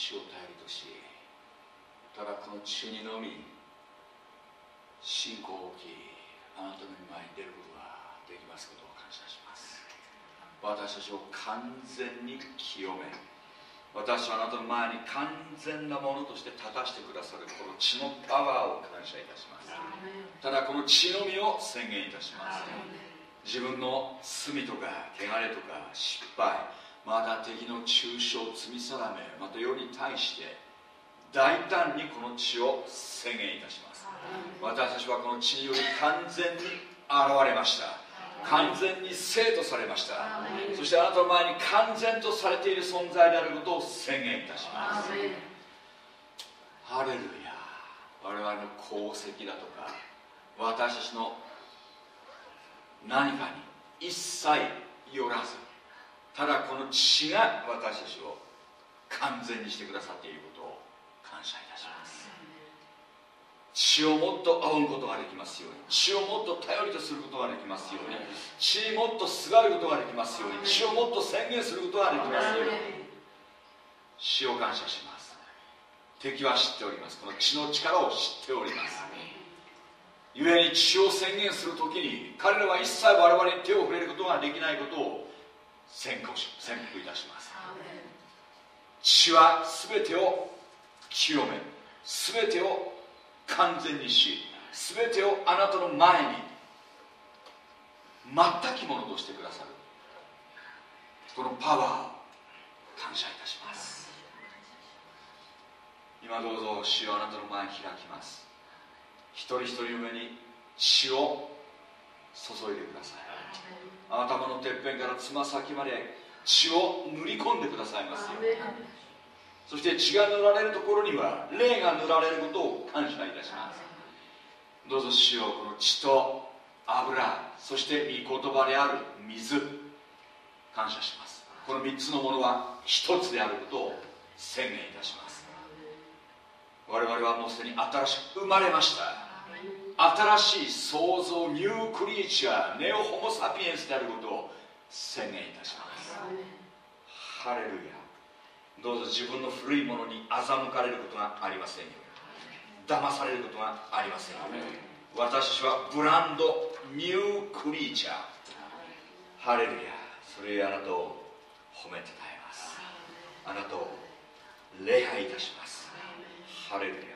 血を頼りとしただこの血にのみ信仰を置きあなたの前に出ることができますことを感謝します。私たちを完全に清め私はあなたの前に完全なものとして立たしてくださるこの血のパワーを感謝いたします。ただこの血のみを宣言いたします。自分の罪とか汚れとか失敗また敵の中傷罪定めまた世に対して大胆にこの血を宣言いたします。私たちはこの血により完全に現れました。完全に生とされました。そしてあなたの前に完全とされている存在であることを宣言いたします。ハレルヤ。我々の功績だとか私たちの何かに一切よらずただこの血が私たちを完全にしてくださっていることを感謝いたします。血をもっと仰ぐことができますように血をもっと頼りとすることができますように血にもっとすがることができますように血をもっと宣言することができますように死を感謝します。敵は知っております。この血の力を知っております。故に血を宣言するときに彼らは一切我々に手を触れることができないことを宣告し宣告いたします。血は全てを清め全てを完全にし全てをあなたの前に全きものとしてくださる。このパワーを感謝いたします。今どうぞ死をあなたの前に開きます。一人一人の上に血を注いでください。頭のてっぺんからつま先まで血を塗り込んでくださいますよ。そして血が塗られるところには霊が塗られることを感謝いたします。どうぞ死をこの血と油そして御言葉である水感謝します。この3つのものは1つであることを宣言いたします。我々はもうすでに新しく生まれました。新しい創造ニュークリーチャーネオホモ・サピエンスであることを宣言いたします。ハレルヤ。どうぞ自分の古いものに欺かれることがありませんように。騙されることがありませんよ私はブランドニュークリーチャー。ハレルヤ。それあなたを褒めてたえます。あなたを礼拝いたします。ハレルヤ。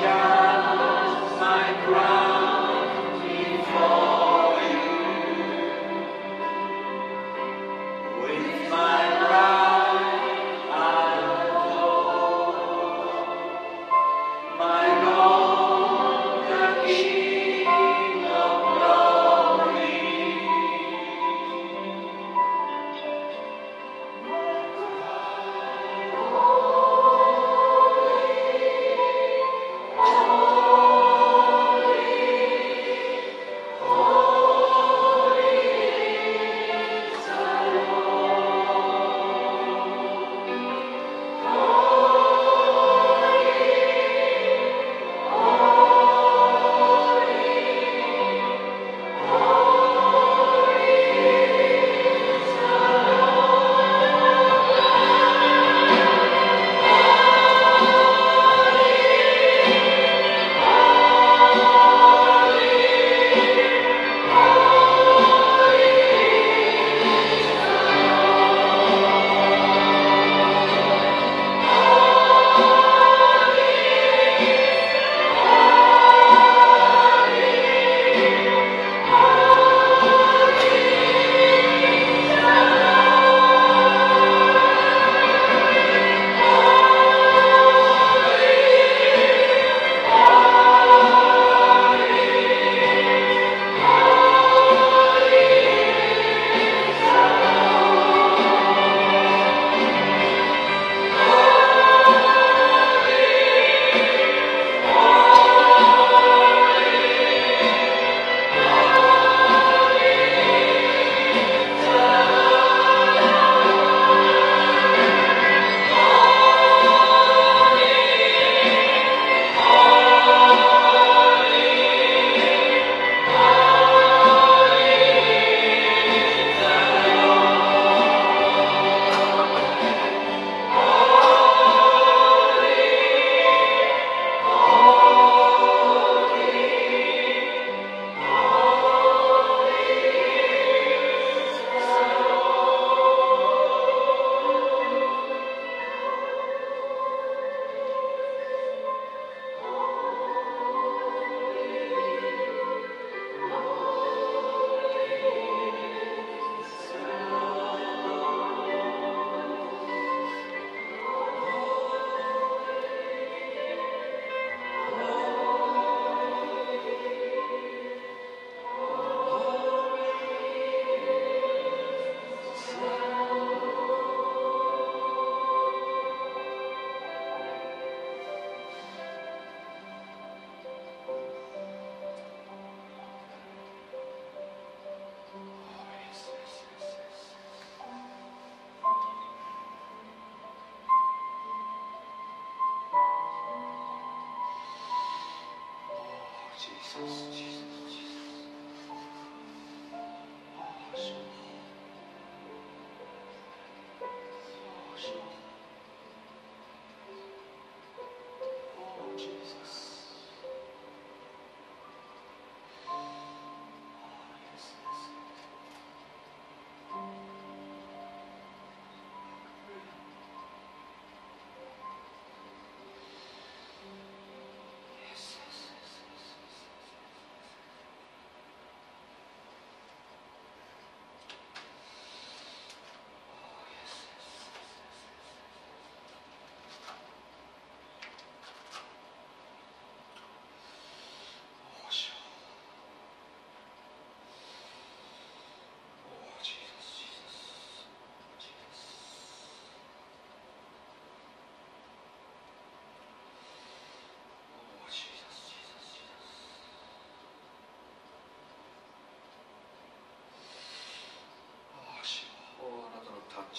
job.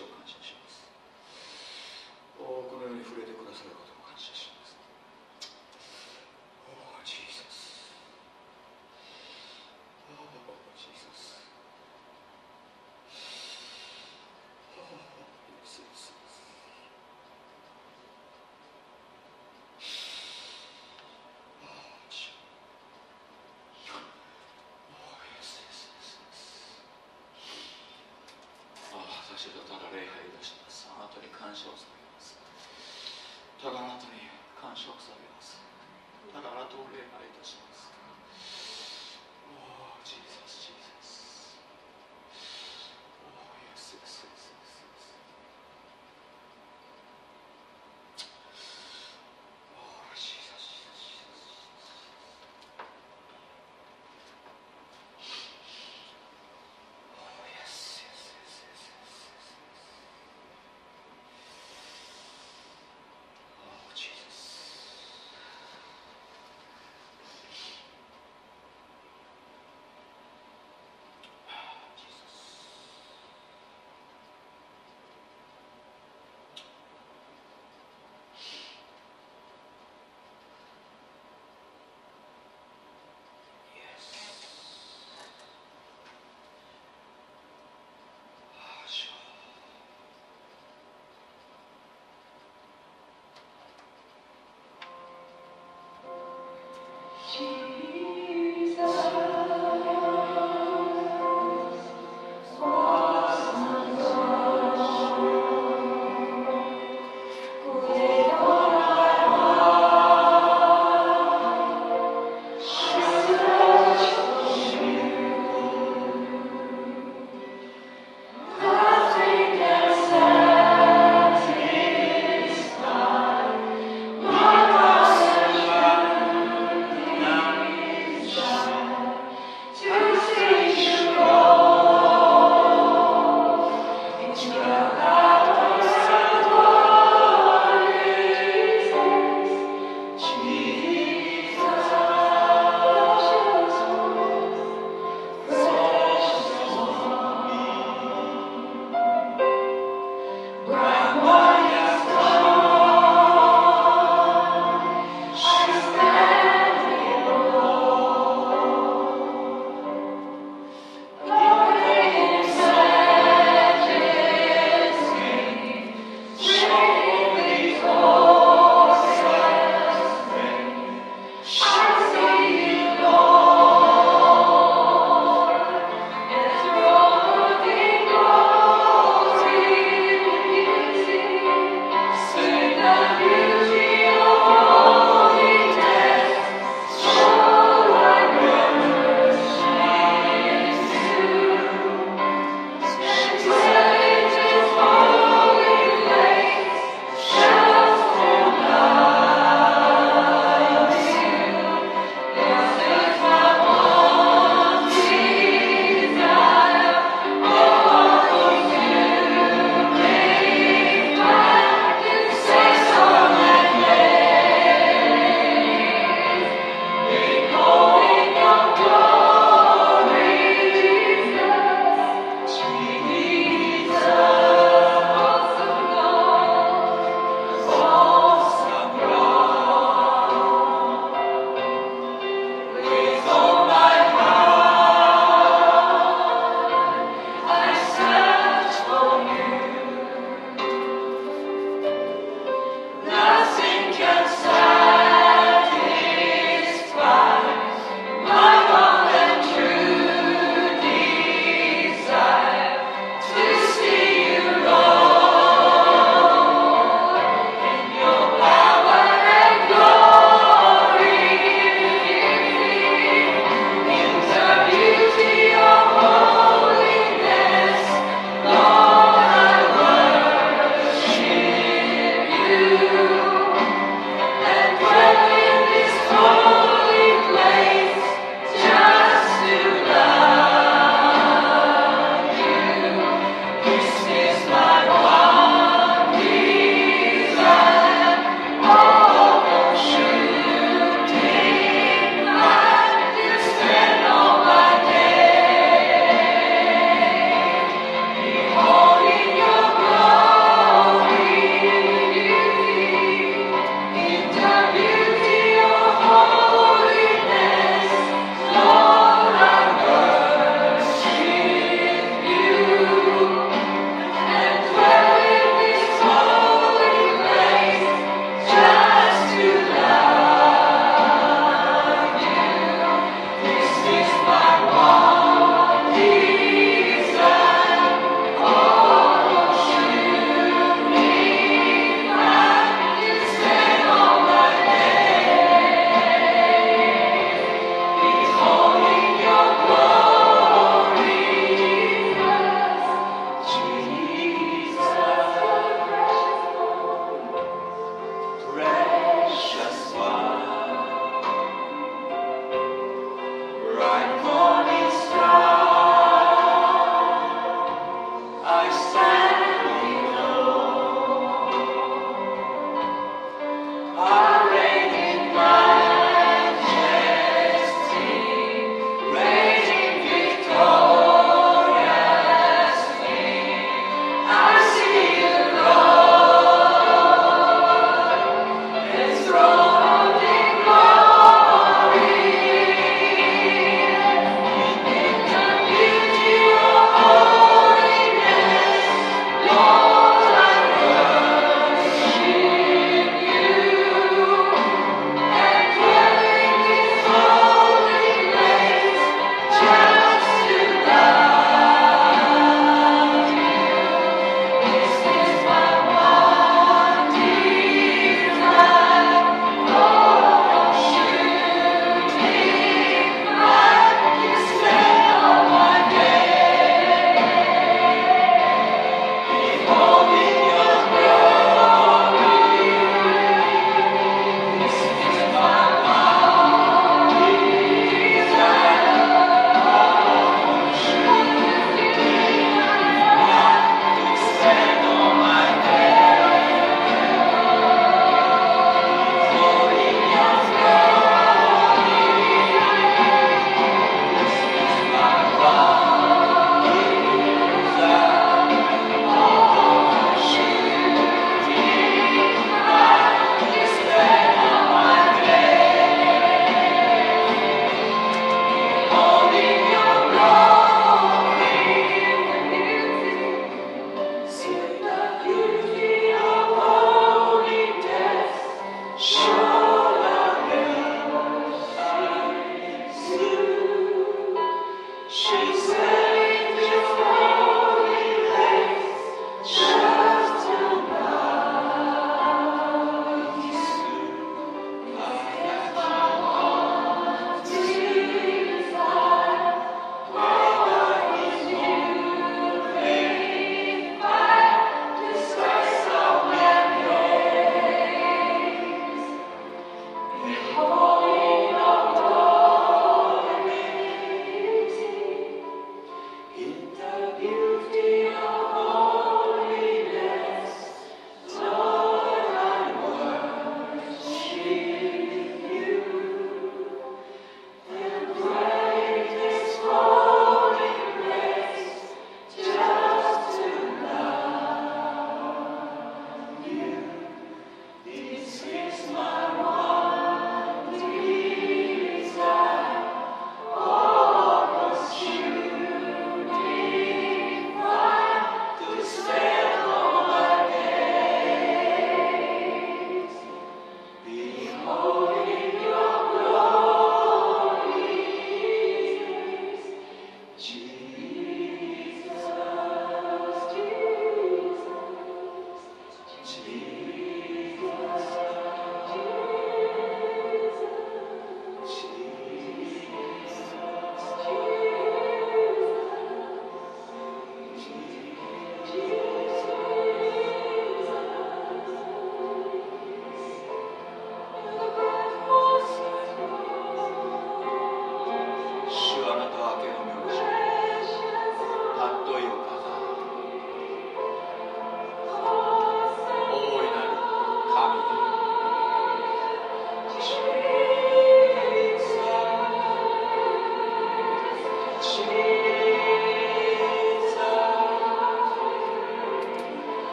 を感謝します。このように触れてくださることを感謝しますおジーザスおジーザスおイエスイエス主とただ礼拝いたしますあなたに感謝を捧げます。ただあなたに感謝を捧げます。ただあなたを礼拝いたします。you.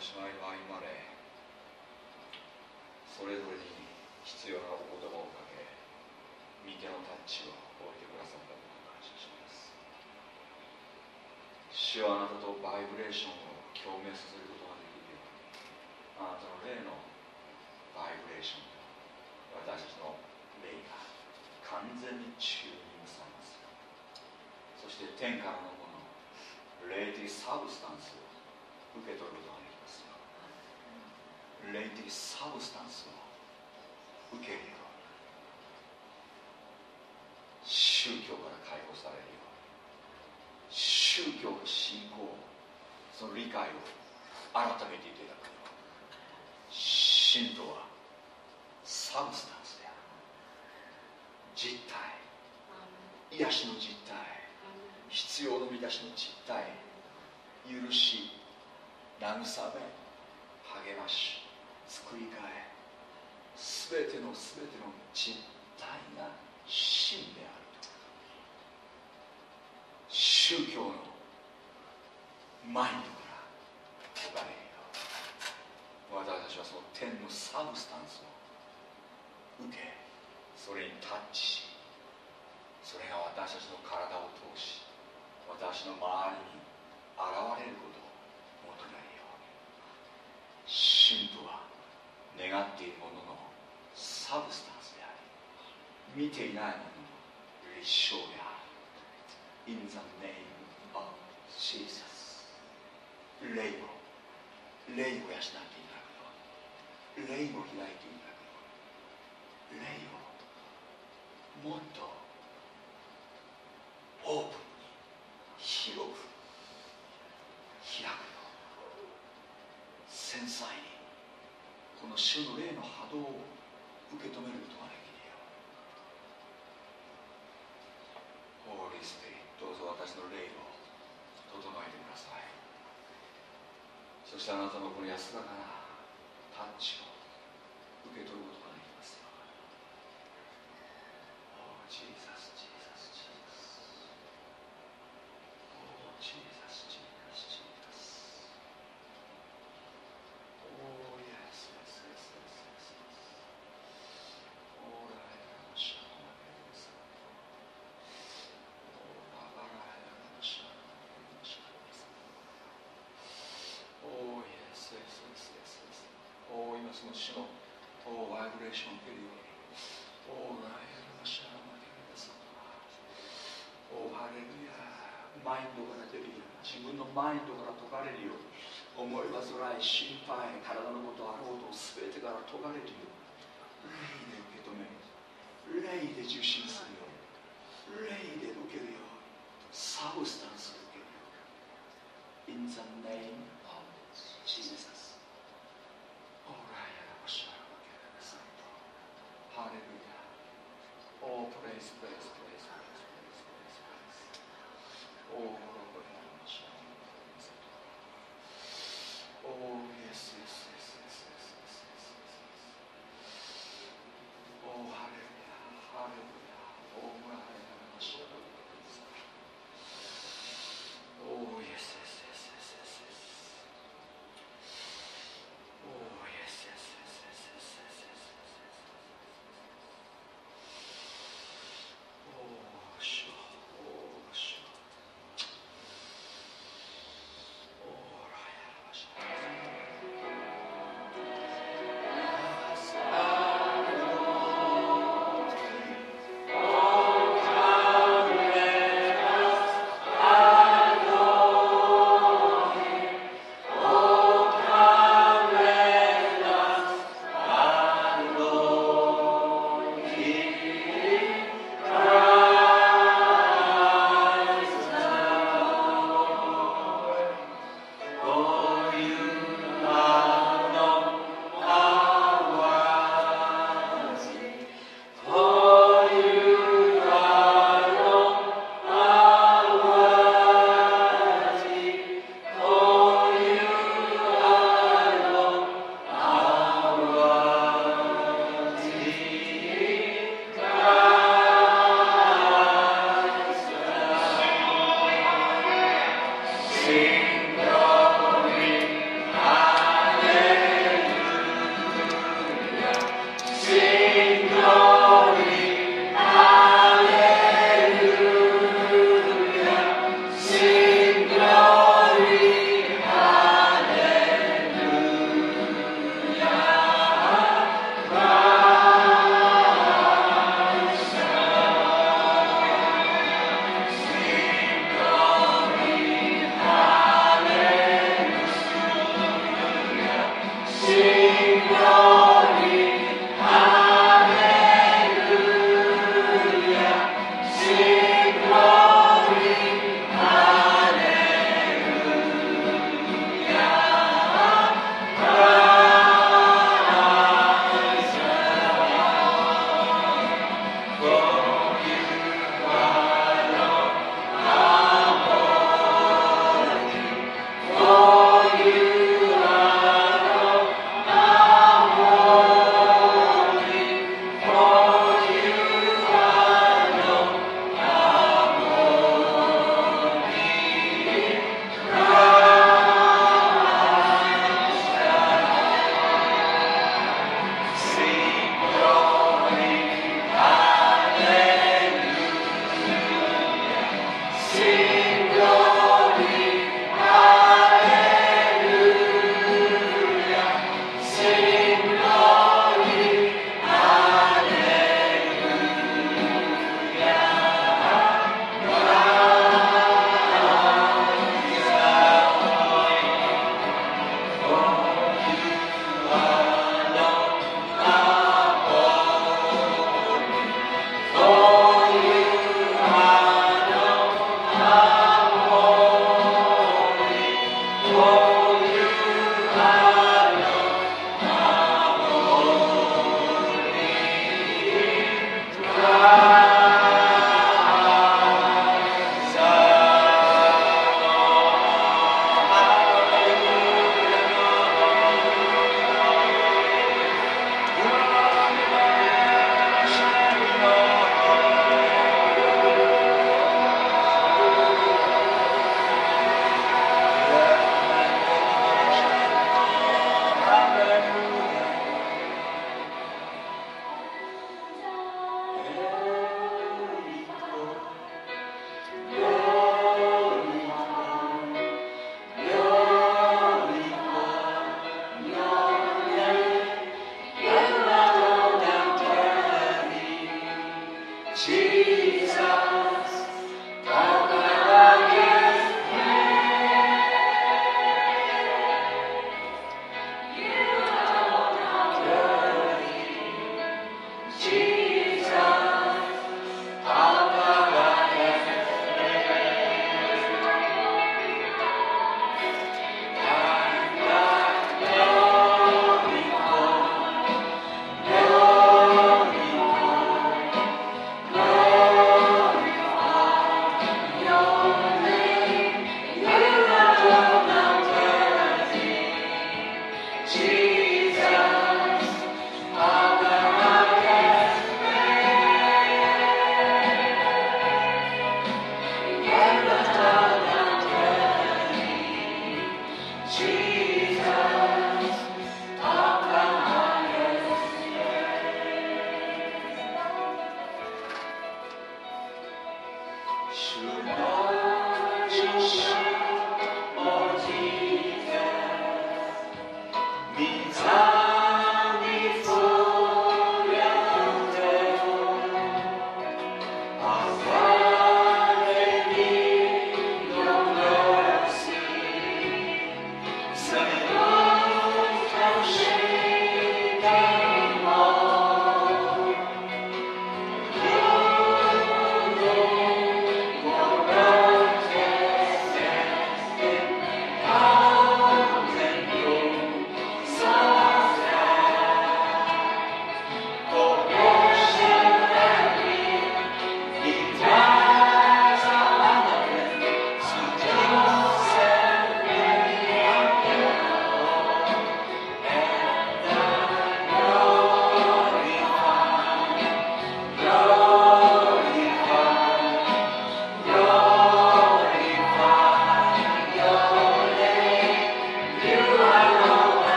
あなたが私の間を歩まれそれぞれに必要なお言葉をかけ御手のタッチを置いてくださったことを感謝します。主よあなたとバイブレーションを共鳴させることができるようあなたの霊のバイブレーションと私たちの霊が完全にチューニングされます。そして天からのもの霊的サブスタンスを受け取ることができますよ霊的 substance を受けるよう宗教から解放されるように宗教の信仰その理解を改めていただくよう信とは substance である実体癒しの実体必要の満たしの実体許し慰め励まし作り変え全ての全ての実体が真である宗教のマインドから解かれるよ私たちはその天のサブスタンスを受けそれにタッチしそれが私たちの体を通し私の周りに現れることを求めるように神父は願っているもののサブスタンスであり見ていないものの立証である。In the name of Jesus. 霊を霊を養っていただくように霊を開いていただくように霊をもっとオープンに広く開くよ繊細にこの主の霊の波動を受け止めることができるよホーリースピリどうぞ私の霊を整えてください。そしてあなたのこの安らかなタッチを受け取ること Oh 今その主の Oh バイブレーションを受けるように Oh ライラシャマテレサおハレルヤマインドから出るような自分のマインドから解かれるように思い煩い心配体のことあろうと全てから解かれるように霊で受け止める霊で受信するように霊で受けるようにサブスタ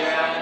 Yeah.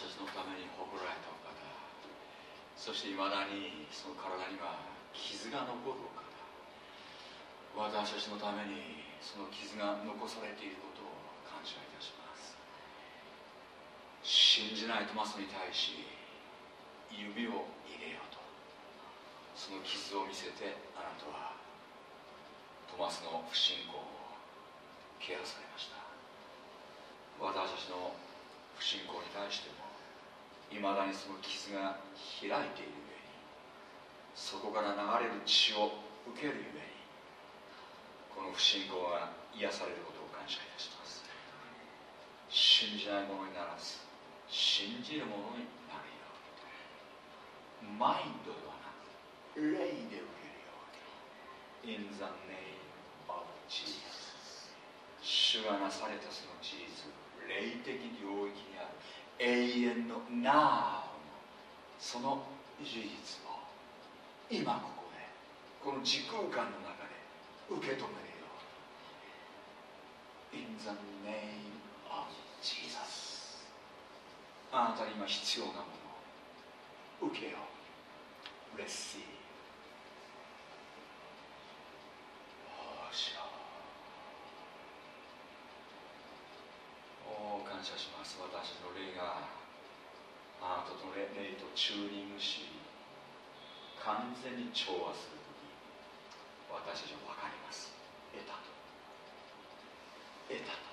私たちのために誇られたお方そしていまだにその体には傷が残るお方私たちのためにその傷が残されていることを感謝いたします。信じないトマスに対し指を入れよとその傷を見せてあなたはトマスの不信仰をケアされました。私たちの不信仰に対してもいまだにその傷が開いている上にそこから流れる血を受けるゆえにこの不信仰が癒されることを感謝いたします信じないものにならず信じるものになるようにマインドではなく霊で受けるように In the name of Jesus 主がなされたその事実霊的領域にある。永遠の Now その事実を今ここでこの時空間の中で受け止めるよ In the name of Jesus あなたに今必要なものを受けよう。Receive チューニングし完全に調和するとき私たちは分かります。得たと。得たと。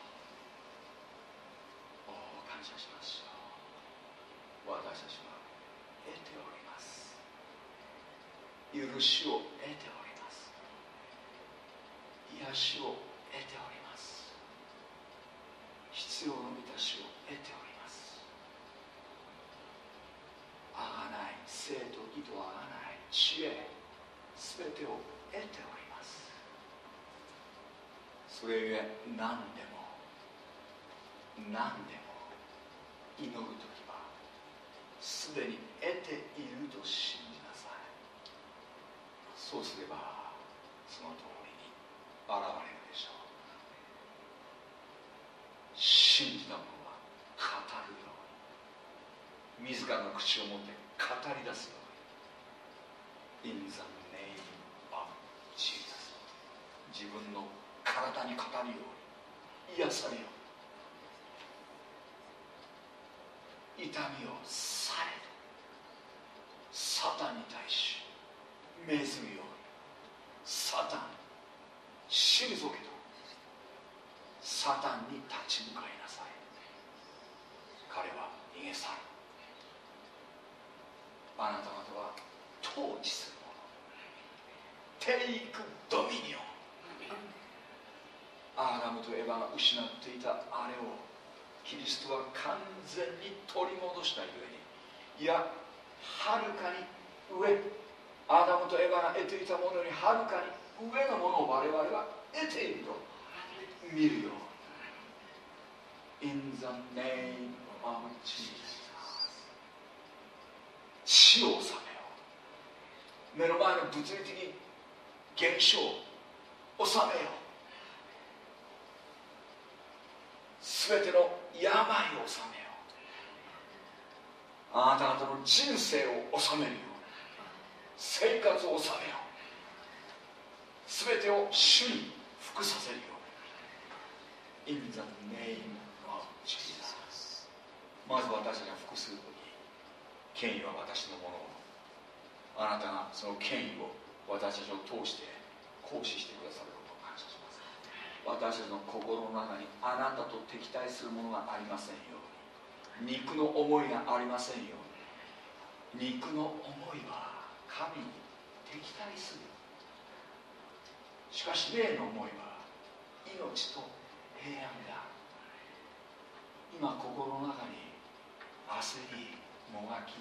お感謝しましょう私たちは得ております。許しを得ております。癒しを得ております。必要の満たしを得ておりますあがない生と義とあがない。知恵全てを得ております。それゆえ何でも何でも祈る時はすでに得ていると信じなさい。そうすればその通りに現れるでしょう。信じた者は語るように自らの口を持って語り出すように。In the name of Jesus 自分の体に語るように癒されよう痛みをされサタンに対し命ずるようにサタン退けとサタンに立ち向かいなさい彼は逃げ去る。あなた方は統治する。 Take dominion。アダムとエヴァが失っていたあれをキリストは完全に取り戻したゆえに。いやはるかに上アダムとエヴァが得ていたものよりはるかに上のものを我々は得ていると見るよ In the name of Jesus 死を治めよう。目の前の物理的現象を治めよう。全ての病を治めよう。あなた方の人生を治めるよう。生活を治めよう。全てを主に服させるよう。In the name of Jesus まず私たちが服するとき権威は私のもの。あなたがその権威を私たちを通して行使してくださることを感謝します。私たちの心の中にあなたと敵対するものがありませんように。肉の思いがありませんように肉の思いは神に敵対する。しかし霊の思いは命と平安である今心の中に焦りもがき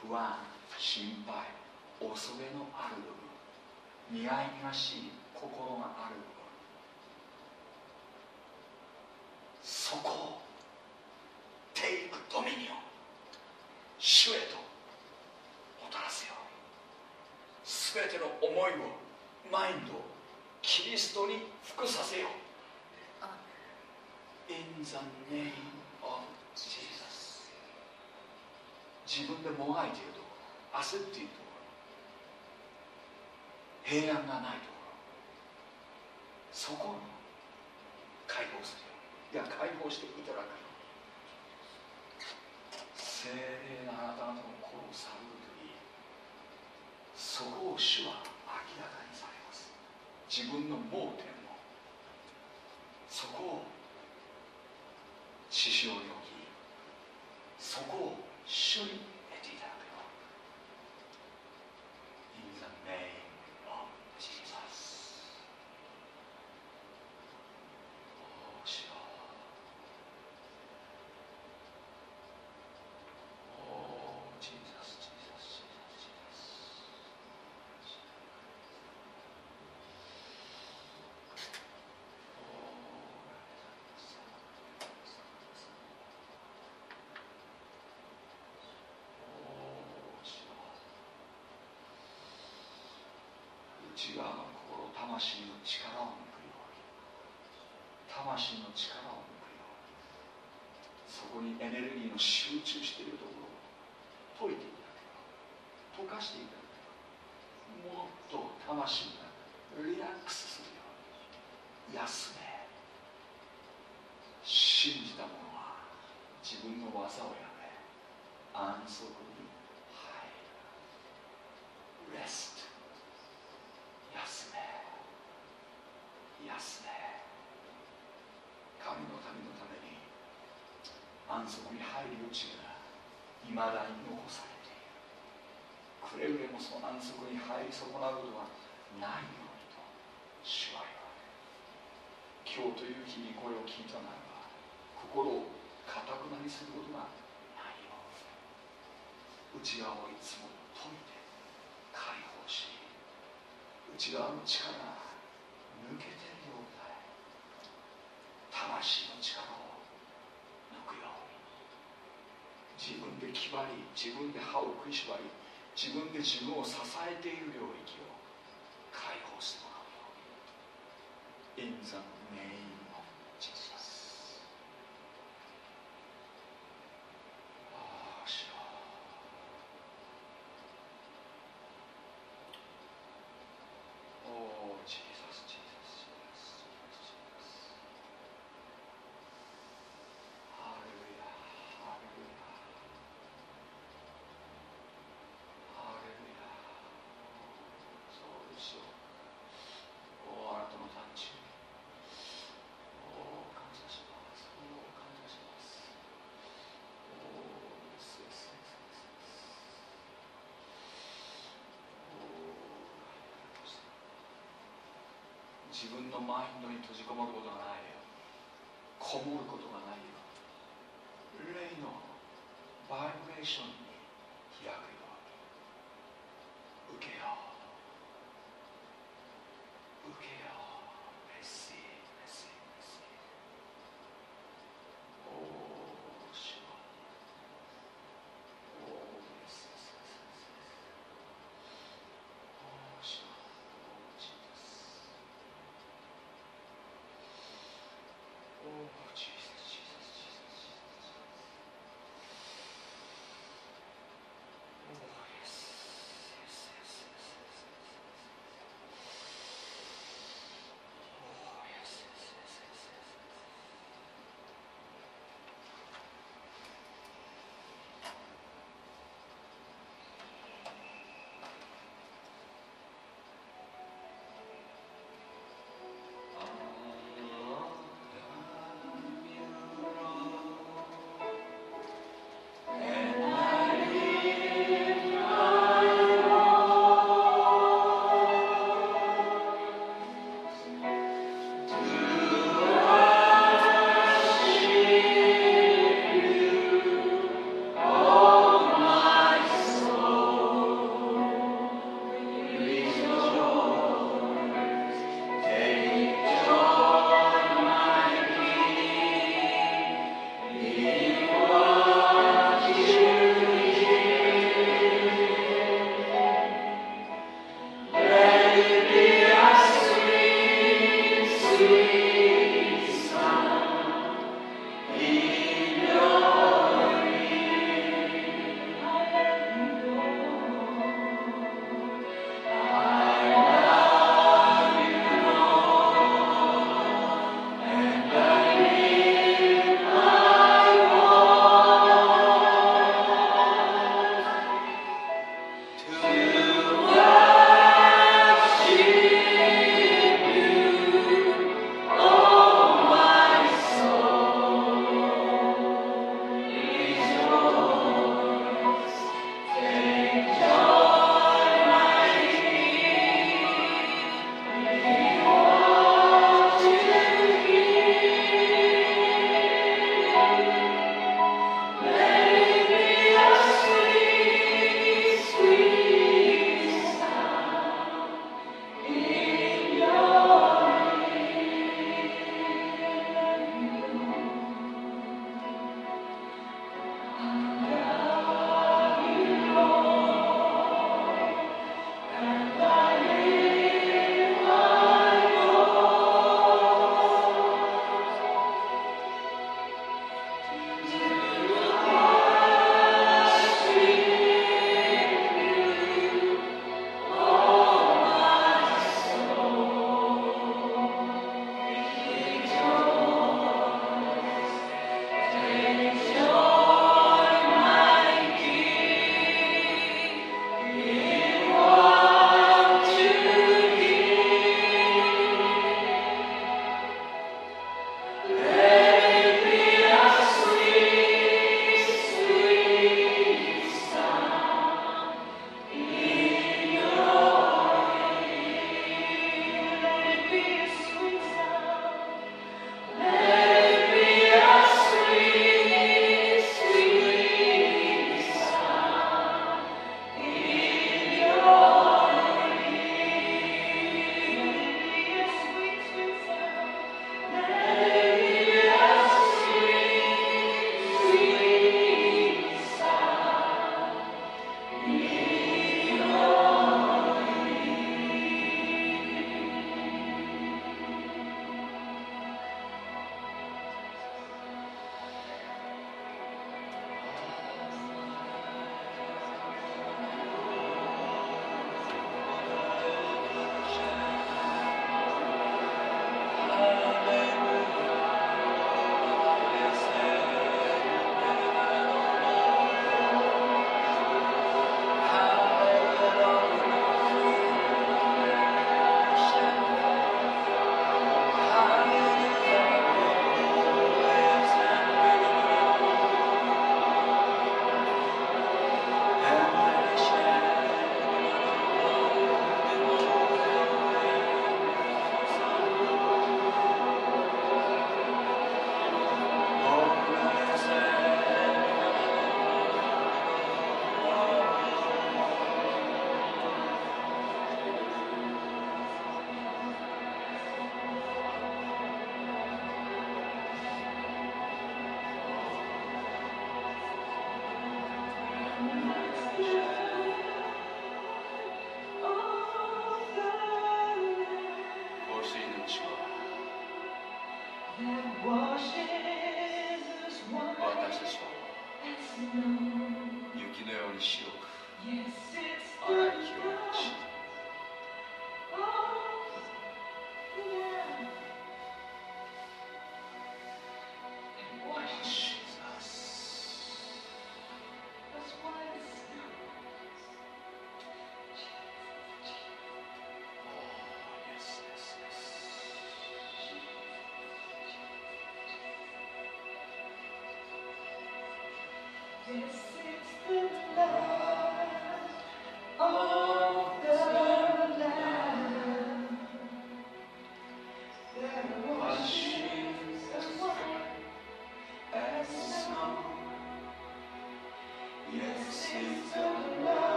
不安心配恐れのある部分。見合いがしい心があるそこをテイクドミニオン主へともたらすよ全ての思いをマインドをキリストに服させよう。In the name of Jesus 自分でもがいているところ焦っているところ。平安がないところそこを解放するいや解放していただく精霊なあなたの心を探るときそこを主は明らかにされます自分の盲点をそこを師匠に置きそこを主に得ていただくよ In the name of Jesus おー主よおー Jesus Jesus Jesus Jesus 内側の心魂の力を抜くように。魂の力を抜くように。そこにエネルギーの集中しているところを解いていただけば。溶かしていただけば。もっと魂がリラックスするよ。うに休め信じた者は自分の技をやめ安息に入るレスト休め休め神の民のために安息に入る余地がいまだに残されているくれぐれもその安息に入り損なうことはないようにと主は言われ今日という日にこれを聞いたならば心をかたくなにすることがないように内側をいつも解いて解放し内側の力が抜けてるようだ魂の力を抜くように自分で気張り自分で歯を食いしばり自分で自分を支えている領域を解放してもらう。ように In the name of Jesus ああ主よ Oh, Jesus, Jesus, Jesus, Jesus. Hallelujah, hallelujah. Hallelujah. そうですよ。おあなたの誕生日。お感謝します。お感謝します。お yes, yes, yes, yes, yes. お自分のマインドに閉じこもることがないよ。こもることがないよ。霊のバイブレーション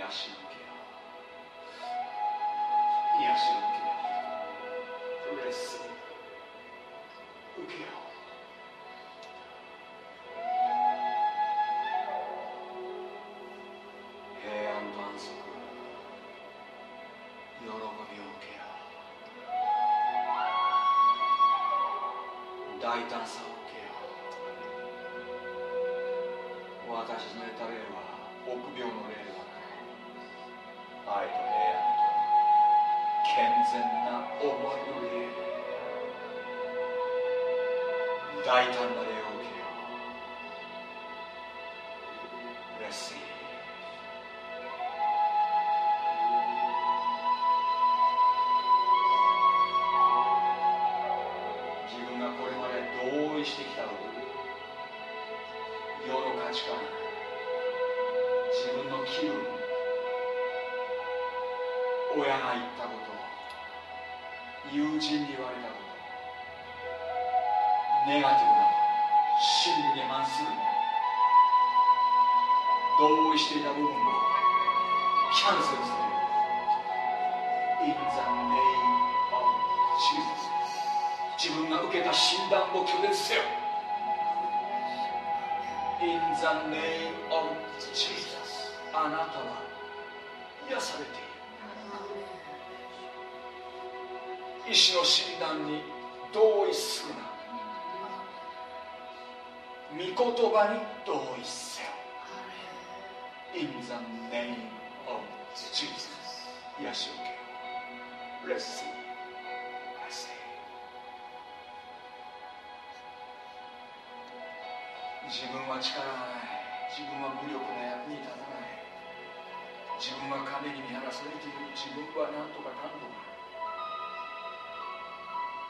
癒し診断に同意するな。御言葉に同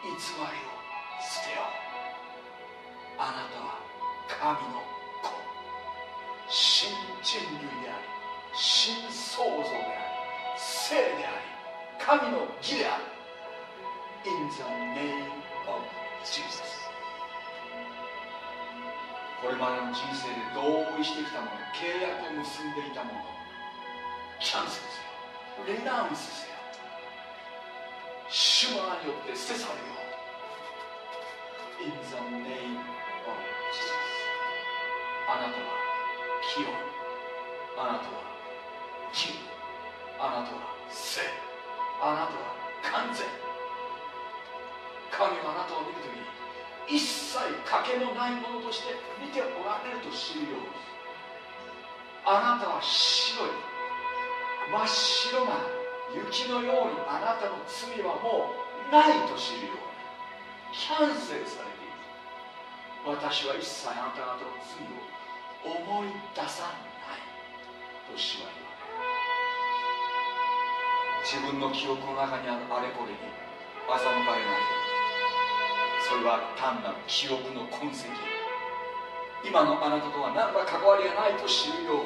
偽りを捨てよう。あなたは神の子。新人類であり新創造であり生であり神の義である。In the name of Jesus. これまでの人生で同意してきたもの契約を結んでいたものキャンセルせよレナウンスせよ主の名によって捨て去るよ In the name of Jesus あなたは清いあなたは義あなたは聖あなたは完全。神はあなたを見るときに一切欠けのないものとして見ておられると知るようにあなたは白い真っ白な雪のようにあなたの罪はもうないと知るように。キャンセルされている私は一切あなた方の罪を思い出さないと主は言われる自分の記憶の中にあるあれこれに欺かれないそれは単なる記憶の痕跡。今のあなたとは何ら関わりがないと知るように。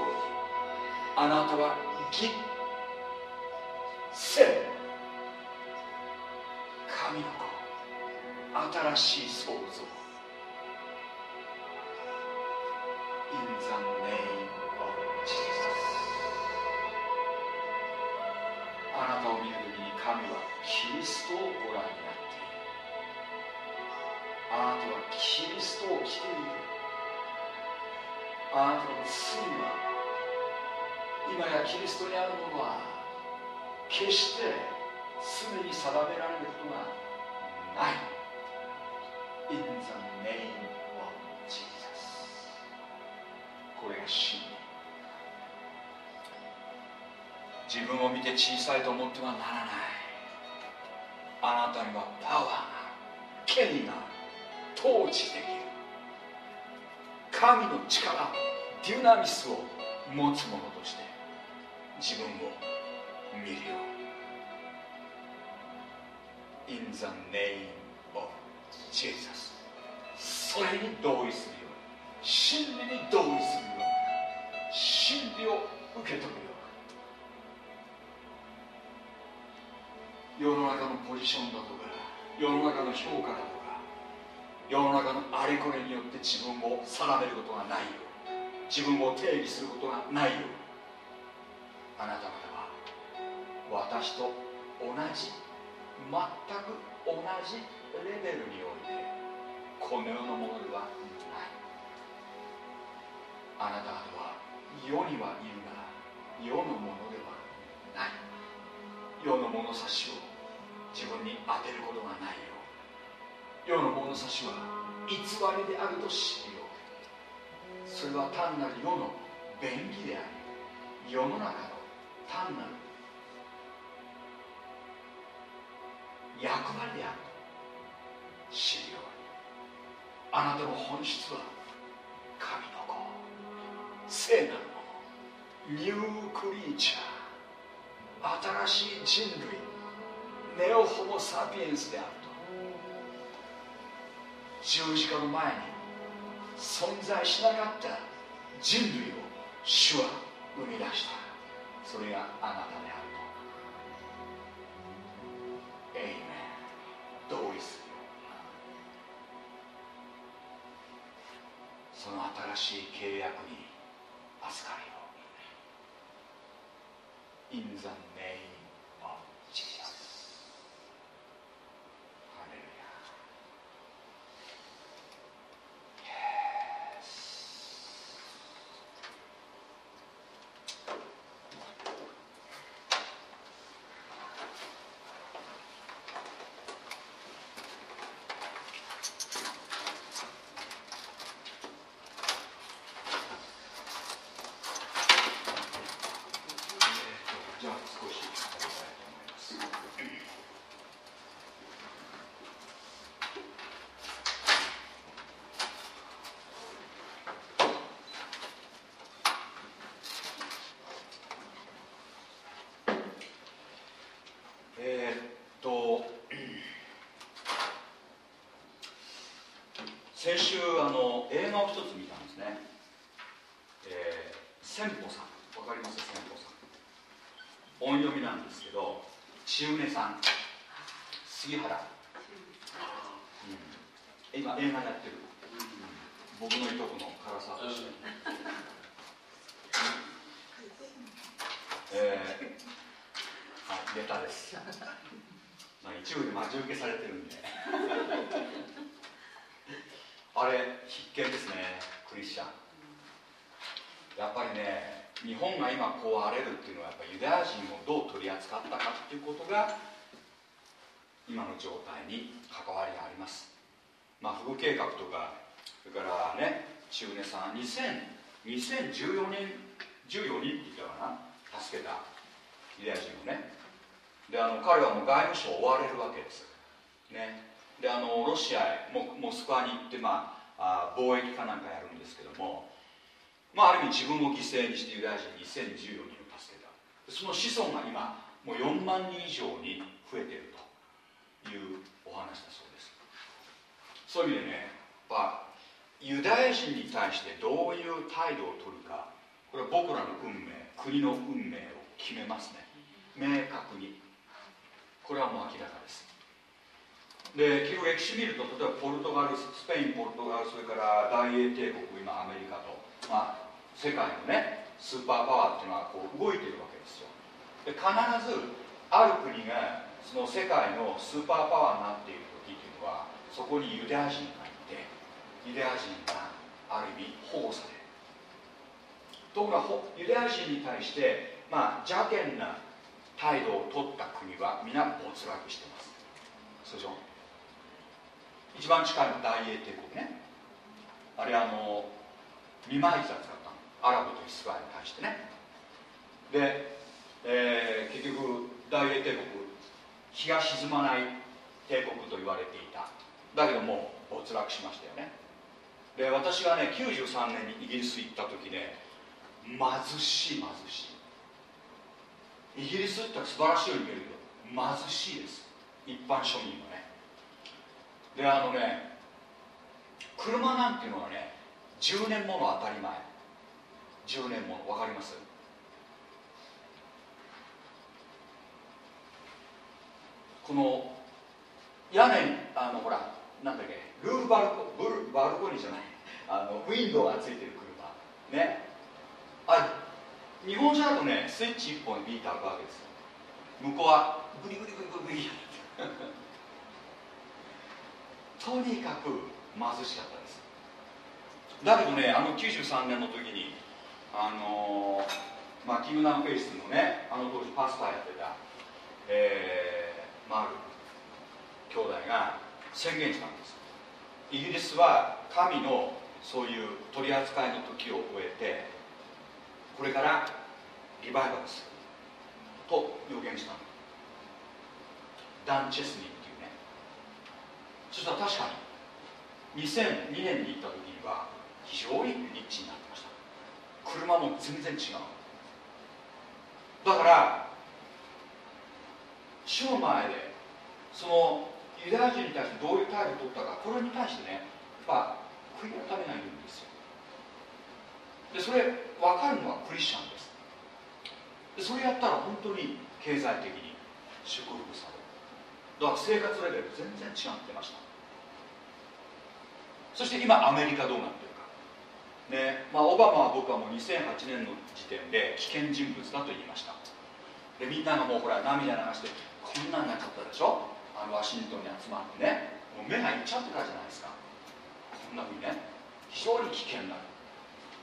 あなたは義聖神新しい創造。In the name of Jesus あなたを見るときに神はキリストをご覧になっている。あなたはキリストを着ている。あなたの罪は今やキリストにあるものは決して罪に定められることがない。これが真理自分を見て小さいと思ってはならない。あなたにはパワーが権威が統治できる。神の力デュナミスを持つ者として自分を見るよ In the name of Jesus それに。同意するように。真理に。同意するように。真理を受け取るよ。う世の中のポジションだとか世の中の評価だとか世の中のあれこれによって自分を定めることがないよ。自分を定義することがないよ。あなた方は私と同じ全く同じレベルにおいてこの世のものではない。あなた方は世にはいるが世のものではない。世の物差しを自分に当てることがないよう。世の物差しは偽りであると知るよう。それは単なる世の便宜であり世の中の単なる役割であると知るように。あなたの本質は神聖なるもの。ニュークリーチャー。新しい人類。ネオホモ・サピエンスであると。十字架の前に存在しなかった人類を主は生み出した。それがあなたであると。エイメン同意する。その新しい契約に助かるように In the name of Jesus ハレルヤ Yes じゃあ少し食べたいと思いますえーっと先週あの映画を一つ見たんですね。えー、千歩さん。わかります？千歩さん。音読みなんですけど千畝さん。杉原、うん、今映画やってる、僕のいとこの唐沢として、えー、はいネタです。まあ一部で待ち受けされてるんで。あれ必見ですねクリスチャン。やっぱりね日本が今こう荒れるっていうのはやっぱユダヤ人をどう取り扱ったかっていうことが今の状態に関わりがあります。まあ保護計画とかそれからね中根さん2000 2014年14人って言ったかな助けたユダヤ人をね。であの彼はもう外務省を追われるわけです。ね。であのロシアへモスクワに行って、まああ、貿易かなんかやるんですけどもまあ、ある意味自分を犠牲にしてユダヤ人2014人を助けた。その子孫が今もう4万人以上に増えているというお話だそうです。そういう意味でねやユダヤ人に対してどういう態度を取るかこれは僕らの運命国の運命を決めますね。明確に。これはもう明らかです。で結局歴史見ると例えばポルトガルスペインポルトガルそれから大英帝国今アメリカとまあ世界のねスーパーパワーっていうのはこう動いてるわけですよ。で必ずある国がその世界のスーパーパワーになっている時っていうのはそこにユダヤ人がいてユダヤ人がある意味保護される。ところがユダヤ人に対してまあ邪険な態度を取った国は皆没落してます。そうでしょ？一番近いのは大英帝国ね。あれあの二枚舌使ったの。アラブとイスラエルに対してね。で、えー結局大英帝国日が沈まない帝国と言われていた。だけどもう没落しましたよね。で私がね93年にイギリス行った時ね貧しい貧しい。イギリスって素晴らしいように見えるけど貧しいです。一般庶民はね。であのね車なんていうのはね10年もの当たり前。10年もの分かります？この屋根あのほらなんだっけ？ルーフバルコブルバルコニーじゃない。あのウィンドウがついてる車。ね。あ日本車だとねスイッチ1本ビーってあるわけですよ。向こうはグリグリグリグリグリとにかく貧しかったです。だけどねあの93年の時にあのーまあ、キングダムフェイスのねあの当時パスタやってた、えー、マール兄弟が宣言したんです。イギリスは神のそういう取り扱いの時を終えてこれからリバイバルすると予言したの。ダン・チェスニーそしたら確かに2002年に行った時には非常にリッチになってました。車も全然違う。だから主の前でそのユダヤ人に対してどういう態度を取ったかこれに対してねやっぱ悔い改めないんですよ。でそれ分かるのはクリスチャンです。でそれやったら本当に経済的に祝福される。だから生活レベル全然違ってました。そして今アメリカどうなってるか。ねまあ、オバマは僕はもう2008年の時点で危険人物だと言いました。でみんながもうほら涙流してこんなんなっちゃったでしょ？あのワシントンに集まってね。もう目がいっちゃってたじゃないですか。こんなふうにね非常に危険だ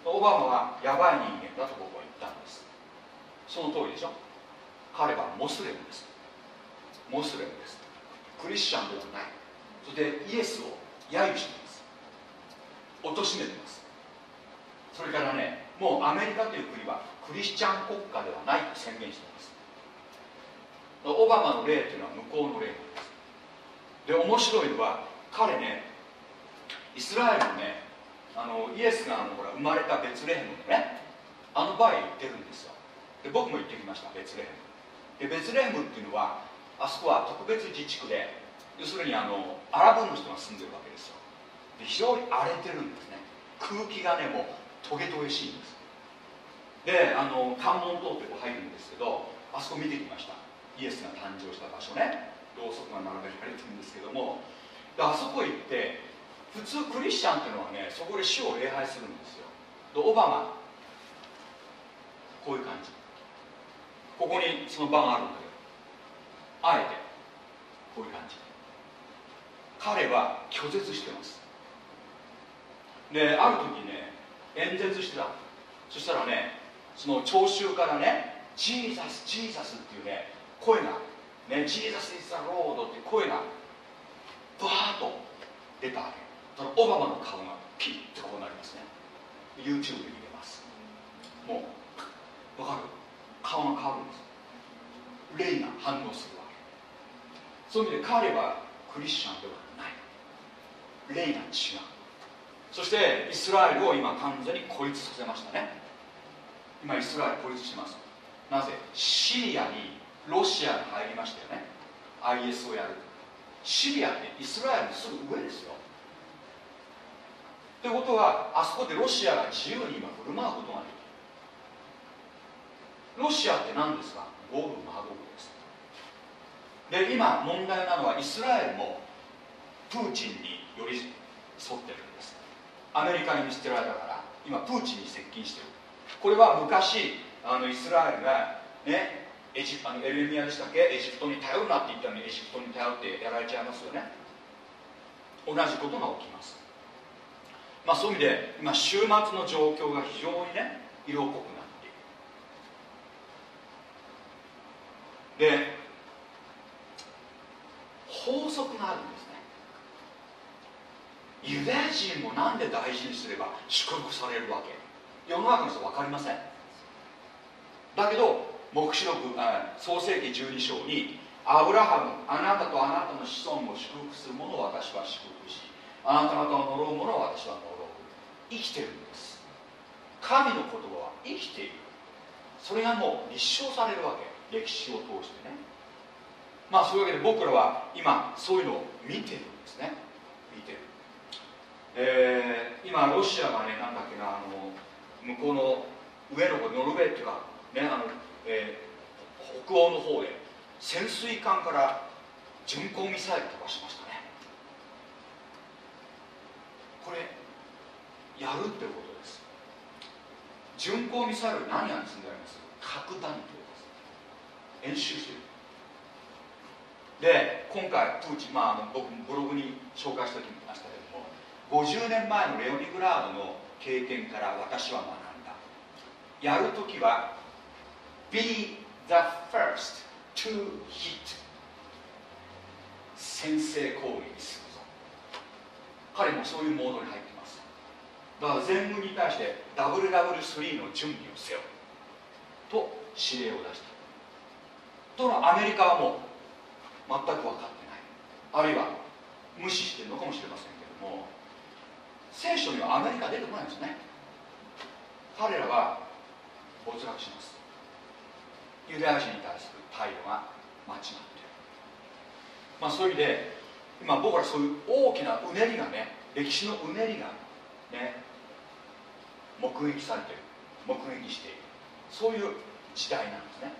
オバマはやばい人間だと僕は言ったんです。その通りでしょ？彼はモスレムです。モスレムです。クリスチャンではない。そしてイエスを揶揄しています。貶としめてます。それからねもうアメリカという国はクリスチャン国家ではないと宣言しています。オバマの例というのは向こうの例なんです。で面白いのは彼ねイスラエルのねあのイエスがあのほら生まれたベツレヘムのねあの場合行ってるんですよ。で僕も行ってきましたベツレヘム。でベツレヘムっていうのはあそこは特別自治区で要するにあのアラブの人が住んでるわけですよ。で非常に荒れてるんですね。空気がねもうトゲトゲしいんです。であの関門通ってこう入るんですけどあそこ見てきました。イエスが誕生した場所ね。ろうそくが並べられてるんですけども。であそこ行って普通クリスチャンっていうのはねそこで主を礼拝するんですよ。でオバマ。こういう感じ。ここにその場があるんだけど。あえてこういう感じ。彼は拒絶してます。である時ね演説してた。そしたらねその聴衆からね「ジーザスジーザス」っていうね声が「ね、 Jesus is the Lord」って声がバーッと出たわけ。そのオバマの顔がピッとこうなりますね。YouTube で見れます。もうわかる？顔が変わるんです。霊が反応するわそういう意味で彼はクリスチャンではない。霊が違う。そしてイスラエルを今完全に孤立させましたね。今イスラエル孤立してます。なぜ？シリアにロシアが入りましたよね。IS をやる。シリアってイスラエルのすぐ上ですよ。ということはあそこでロシアが自由に今振る舞うことができる。ロシアって何ですか？ゴルマゴルで今問題なのはイスラエルもプーチンに寄り添ってるんです。アメリカに見捨てられたから今プーチンに接近してる。これは昔あのイスラエルがねエジあのエルミアでしたっけ？エジプトに頼るなって言ったのにエジプトに頼ってやられちゃいますよね。同じことが起きます。まあそういう意味で今週末の状況が非常にね色濃くなっている。で法則があるんですね。ユダヤ人もなんで大事にすれば祝福されるわけ？世の中の人分かりません。だけど黙示録創世紀12章にアブラハムあなたとあなたの子孫を祝福する者を私は祝福しあなた方を呪う者を私は呪う。生きてるんです。神の言葉は生きている。それがもう立証されるわけ。歴史を通してね。まあそういうわけで僕らは今そういうのを見てるんですね。見てる。えー、今ロシアがねなんだっけなあの向こうの上の方ノルウェーっていうかねあの、えー、北欧の方で潜水艦から巡航ミサイル飛ばしましたね。これやるってことです。巡航ミサイル何が積んであります。核弾頭です。演習してる。で今回プーチン、まあ、あの僕ブログに紹介しておきましたけども50年前のレオニグラードの経験から私は学んだ。やるときは Be the first to hit. 先制攻撃するぞ。彼もそういうモードに入ってます。だから全軍に対して WW3 の準備をせよ。と指令を出した。ところがアメリカはもう全く分かってない。あるいは無視してるのかもしれませんけども聖書にはアメリカ出てこないんですね。彼らは没落します。ユダヤ人に対する態度が間違っている。まあそういう意味で今僕らそういう大きなうねりがね歴史のうねりがね目撃されている。目撃している。そういう時代なんですね。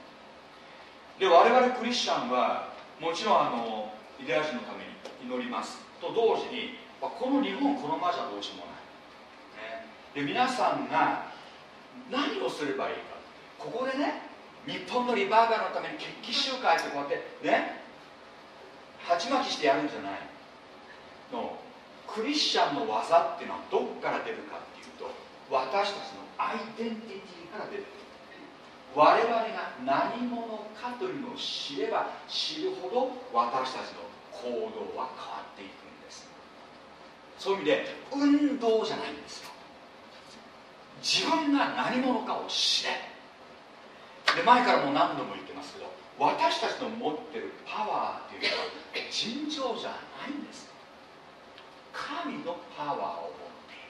で我々クリスチャンはもちろんあのユダヤ人のために祈ります。と同時にこの日本このままじゃどうしようもない、ね、で皆さんが何をすればいいか。ここでね日本のリバーガルのために決起集会ってこうやってね。鉢巻きしてやるんじゃない。のクリスチャンの技っていうのはどこから出るかっていうと私たちのアイデンティティから出てる。我々が何者かというのを知れば知るほど私たちの行動は変わっていくんです。そういう意味で運動じゃないんですよ。自分が何者かを知れ。で前からも何度も言ってますけど私たちの持ってるパワーというのは尋常じゃないんです。神のパワーを持っている。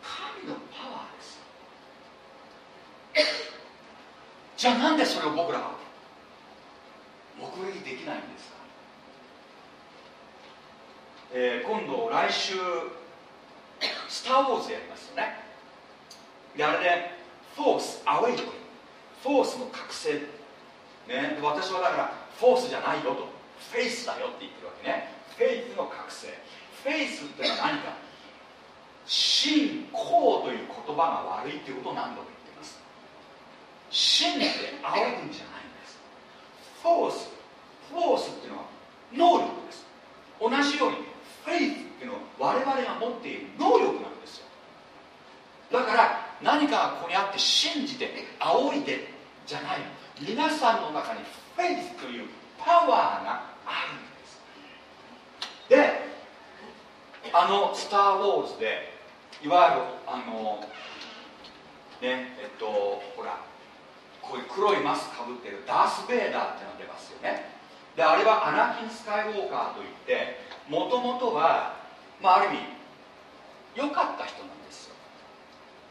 神のパワーです。じゃあなんでそれを僕らは目撃できないんですか、えー、今度来週スター・ウォーズやりますよね。であれで Force Awake Force の覚醒。ね。私はだからフォースじゃないよと。フェイスだよって言ってるわけね。フェイスの覚醒。フェイスってのは何か？信仰という言葉が悪いっていうことを何度も言ってます信じて仰ぐんじゃないんです。フォースフォースっていうのは能力です。同じようにフェイスっていうのは我々が持っている能力なんですよ。だから何かがここにあって信じて仰いでじゃない皆さんの中にフェイスというパワーがあるんです。であの「スター・ウォーズで」いわゆるあのねえっとほらこういう黒いマスクかぶってるダース・ベイダーってのが出ますよね。であれはアナキン・スカイウォーカーといってもともとは、まあ、ある意味良かった人なんですよ。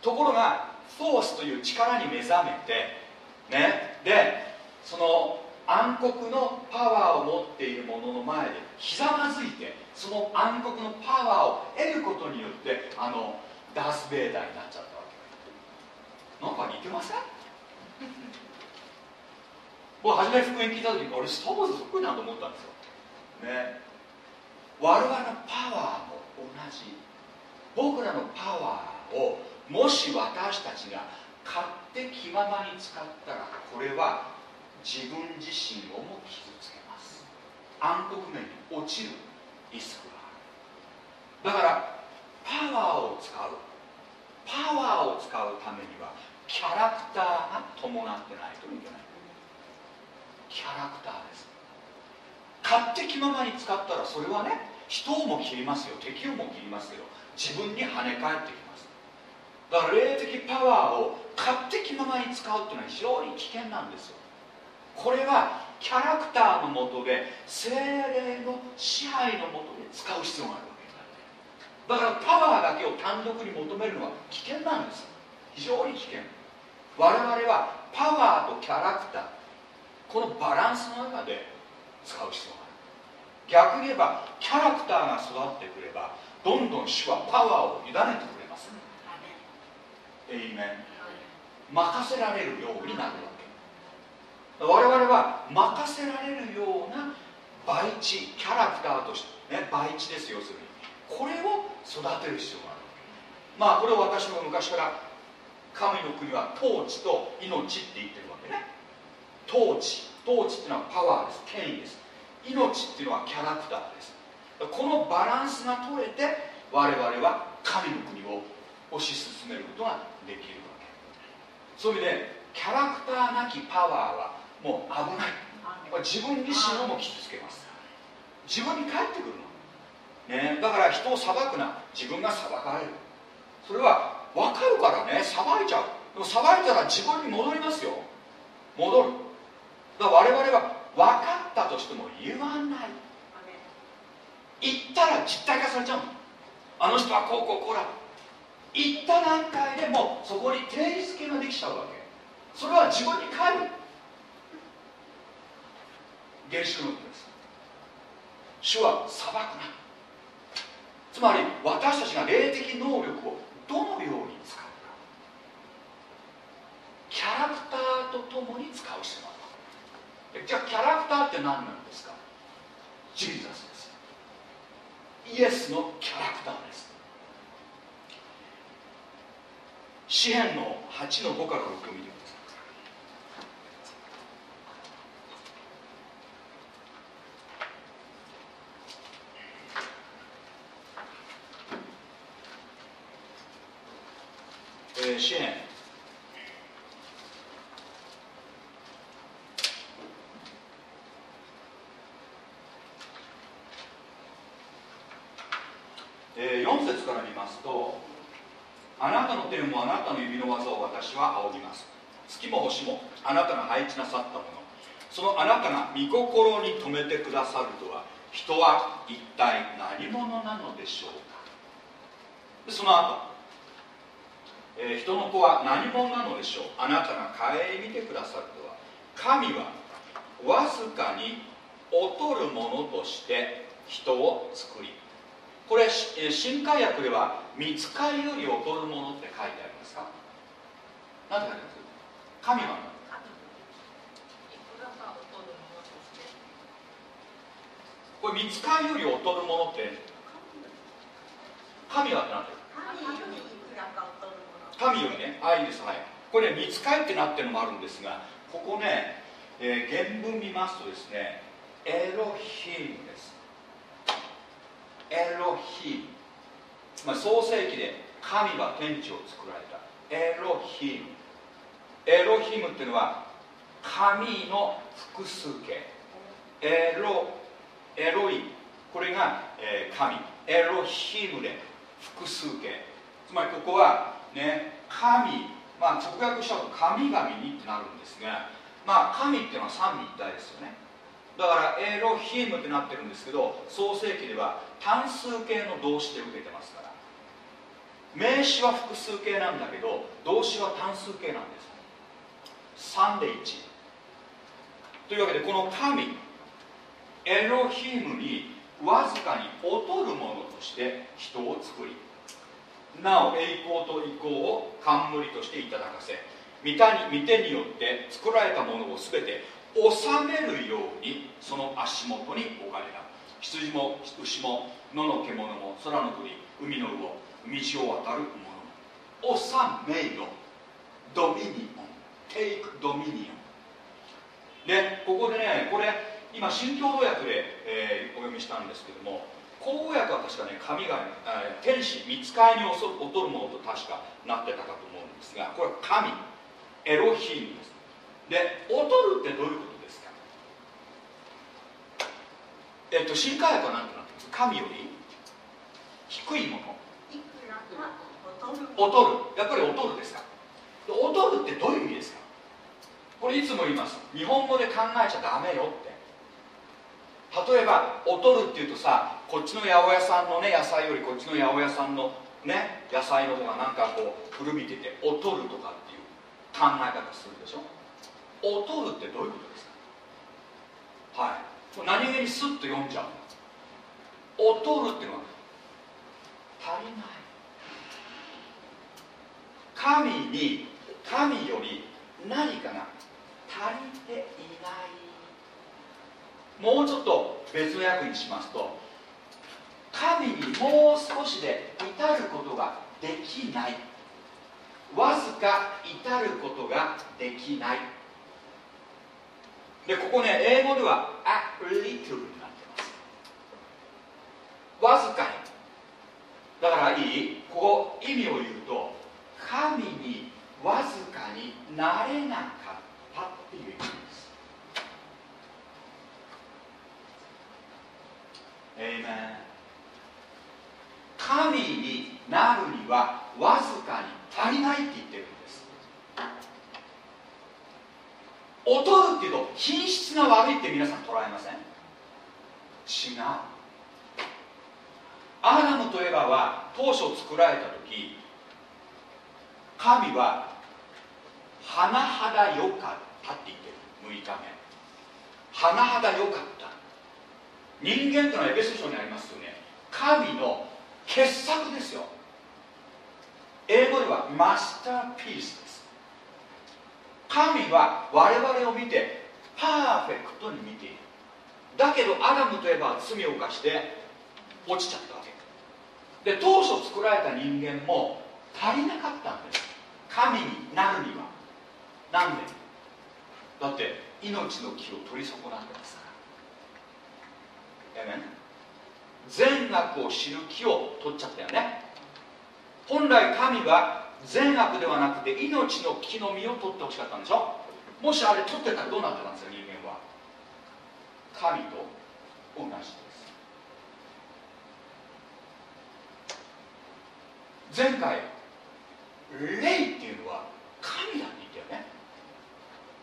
ところがフォースという力に目覚めてねでその暗黒のパワーを持っている者の前でひざまずいてその暗黒のパワーを得ることによってあのダース・ベイダーになっちゃったわけ。なんか似てません？僕初め福音聞いた時俺ストーブズそっくりなと思ったんですよ。ね。我々のパワーも同じ。僕らのパワーをもし私たちが勝手気ままに使ったらこれは自分自身をも傷つけます。暗黒面に落ちるリスクがある。だからパワーを使う。パワーを使うためにはキャラクターが？伴ってないといけない。キャラクターです。勝手気ままに使ったらそれはね人をも切りますよ。敵をも切りますけど自分に跳ね返ってきます。だから霊的パワーを勝手気ままに使うっていうのは非常に危険なんですよ。これはキャラクターのもとで精霊の支配のもとで使う必要があるわけだからパワーだけを単独に求めるのは危険なんです非常に危険。我々はパワーとキャラクター。このバランスの中で使う必要がある。逆に言えばキャラクターが育ってくればどんどん主はパワーを委ねてくれます。エイメン任せられるようになるわけ。我々は任せられるような培地キャラクターとしてね培地ですよ要するに。これを育てる必要がある。まあこれを私も昔から神の国は統治と命って言ってるわけね。統治。統治っていうのはパワーです。権威です。命っていうのはキャラクターです。このバランスが取れて我々は神の国を推し進めることができるわけ。そういう意味でキャラクターなきパワーはもう危ない。自分自身をも傷つけます。自分に返ってくるの、ね、だから人を裁くな。自分が裁かれる。それは分かるからね。裁いちゃう。でも裁いたら自分に戻りますよ。戻る。だから我々は分かったとしても言わない。言ったら実体化されちゃうの。あの人はこうこうこうだ。言った段階でもそこに定義づけができちゃうわけ。それは自分に返る。原始のことです。主は裁くな。つまり私たちが霊的能力をどのように使うか。キャラクターとともに使う必要があるじゃあキャラクターって何なんですか？ジーザスです。イエスのキャラクターです。詩篇の8の5から6見てくださいえー、支援えー、4節から見ますとあなたの天もあなたの指の技を私は仰ぎます。月も星もあなたが配置なさったもの。そのあなたが御心に留めてくださるとは人は一体何者なのでしょうか。その後、えー人の子は何者なのでしょう？あなたが顧みてくださるとは神はわずかに劣るものとして人を作り。これしえー新海訳では見つかりより劣るものって書いてありますか？何て書いてあります？神はこれ見つかりより劣るものって？神はってなんて神よりねあいいですはいこれね見つかりってなってるのもあるんですがここね、えー原文見ますとですねエロヒムです。エロヒム。つまり創世記で神は天地を作られた。エロヒム。エロヒムっていうのは神の複数形。エロエロイ。これが、えー神。エロヒムで複数形。つまりここはね神まあ直訳しちゃうと神々にってなるんですがまあ神っていうのは三位一体ですよね。だからエロヒームってなってるんですけど創世記では単数形の動詞で受けてますから。名詞は複数形なんだけど動詞は単数形なんです。3で1というわけでこの神エロヒームにわずかに劣るものとして人を作りなお栄光と意向を冠としていただかせ御手によって作られたものを全て収めるようにその足元に置かれた。羊も牛も野の獣も空の鳥海の魚道を渡る者も収めよ。ドミニオンテイクドミニオンでここでねこれ今新共同訳で、えーお読みしたんですけども公訳は確かね神が、えー天使見つかりに劣るものと確かなってたかと思うんですがこれは神エロヒームです。で劣るってどういうことですか？えっ、と新海訳は何てなってます神より低いもの。劣る。やっぱり劣るですか？で劣るってどういう意味ですか？これいつも言います。日本語で考えちゃダメよって。例えば劣るっていうとさこっちの八百屋さんのね野菜よりこっちの八百屋さんのね野菜の方がなんかこう古びてて劣るとかっていう考え方するでしょ？劣るってどういうことですか？はい。何気にスッと読んじゃう。劣るっていうのは足りない。神に神より何かが足りていない。もうちょっと別の訳にしますと神にもう少しで至ることができない。わずか至ることができない。でここね英語では a little になってます。わずかに。だからいい。ここ意味を言うと神にわずかになれなかったっていう意味です。エイメン神になるにはわずかに足りないって言ってるんです。劣るっていうと品質が悪いって皆さん捉えません？違う。アダムとエバは当初作られた時神は甚だ良かったって言ってる。6日目。甚だ良かった。人間というのはエベソ書にありますよね。神の傑作ですよ。英語ではマスターピースです。神は我々を見てパーフェクトに見ている。だけどアダムといえば罪を犯して落ちちゃったわけ。で当初作られた人間も足りなかったんです。神になるには。なんで？だって命の木を取り損なってますから。えめ善悪を知る木を取っちゃったよね。本来神は善悪ではなくて命の木の実を取ってほしかったんでしょ。もしあれ取ってたらどうなってたんですか人間は。神と同じです。前回霊っていうのは神だって言ったよね。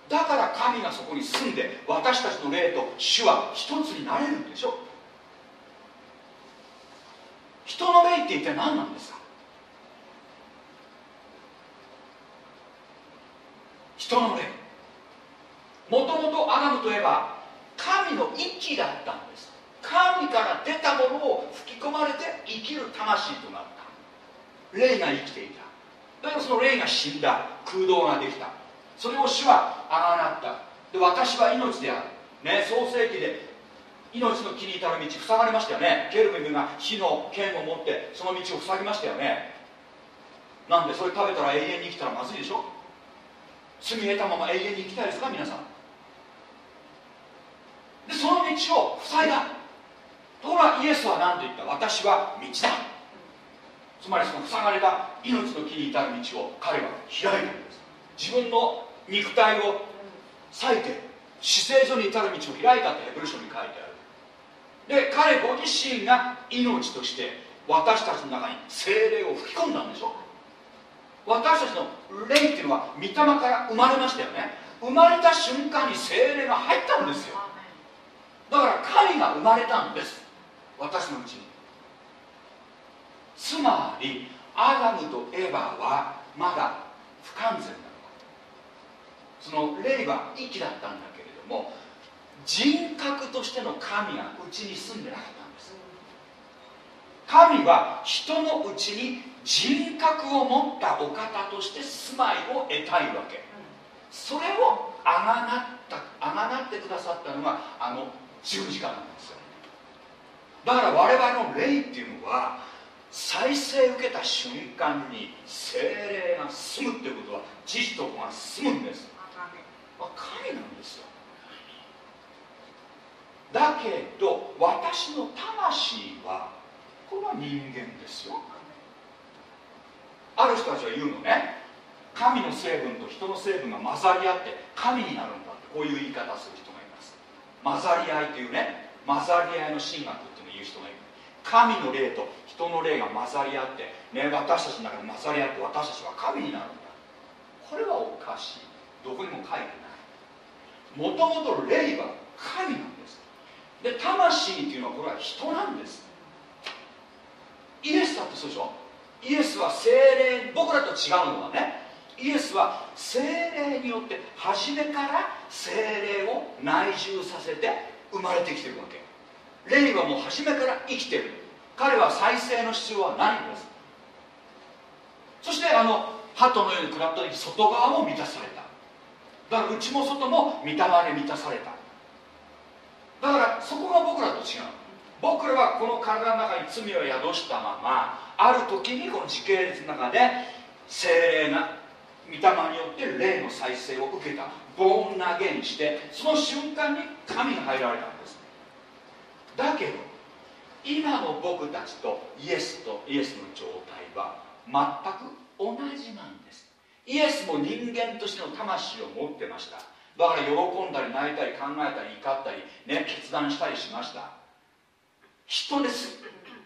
だから神がそこに住んで私たちの霊と主は一つになれるんでしょ。人の霊って一体何なんですか？人の霊もともとアダムといえば神の息だったんです。神から出たものを吹き込まれて生きる魂となった。霊が生きていた。だけどその霊が死んだ。空洞ができた。それを主はあがなった。で私は命である。ね創世記で命の木に至る道塞がりましたよね。ケルビムが火の剣を持ってその道を塞ぎましたよね。なんでそれ食べたら永遠に生きたらまずいでしょ？罪得たまま永遠に生きたいですか皆さん。でその道を塞いだ。ところがイエスは何と言った？私は道だ。つまりその塞がれた命の木に至る道を彼は開いたんです。自分の肉体を裂いて死聖所に至る道を開いたってヘブル書に書いてある。で彼ご自身が命として私たちの中に精霊を吹き込んだんでしょ？私たちの霊っていうのは御霊から生まれましたよね。生まれた瞬間に精霊が入ったんですよ。だから神が生まれたんです。私のうちに。つまりアダムとエヴァはまだ不完全なのその霊は息だったんだけれども人格としての神がうちに住んでなかったんです。神は人のうちに人格を持ったお方として住まいを得たいわけ。それをあがなったあがなってくださったのがあの十字架なんですよ。だから我々の霊っていうのは再生受けた瞬間に精霊が住むっていうことは父と子が住むんです。神なんですよだけど私の魂はこれは人間ですよ。ある人たちは言うのね。神の成分と人の成分が混ざり合って神になるんだってこういう言い方する人がいます。混ざり合いというね混ざり合いの神学っていうのを言う人がいる。神の霊と人の霊が混ざり合って、ね、私たちの中で混ざり合って私たちは神になるんだ。これはおかしい。どこにも書いてない。もともと霊は神なんですで魂っていうのはこれは人なんです。イエスだってそうでしょ？イエスは精霊僕らと違うのはねイエスは精霊によって初めから精霊を内住させて生まれてきてるわけ。霊はもう初めから生きてる。彼は再生の必要はないんです。そしてあの鳩のように食らった時外側も満たされた。だから内も外も御霊で満たされた。だからそこが僕らと違う。僕らはこの体の中に罪を宿したままある時にこの時系列の中で精霊が御霊によって霊の再生を受けた。ボーン投げにしてその瞬間に神が入られたんです。だけど今の僕たちとイエスとイエスの状態は全く同じなんです。イエスも人間としての魂を持ってました。だから喜んだり泣いたり考えたり怒ったり、ね、決断したりしました。人です。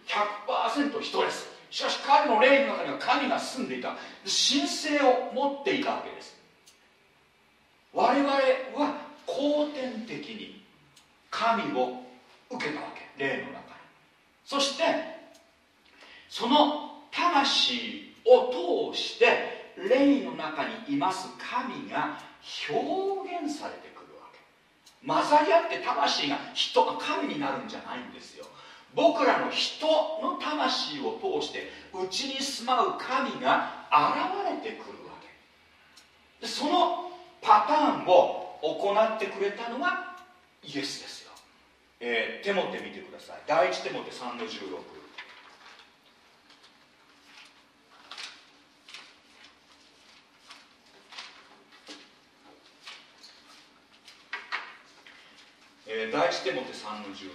100%人です。しかし彼の霊の中には神が住んでいた。神聖を持っていたわけです。我々は後天的に神を受けたわけ。霊の中に。そしてその魂を通して霊の中にいます神が表現されてくるわけ。混ざり合って魂が人神になるんじゃないんですよ。僕らの人の魂を通してうちに住まう神が現れてくるわけ。でそのパターンを行ってくれたのはイエスですよ、えー、手持ってみてください。第一手持って3の16えー、第一手モて3の16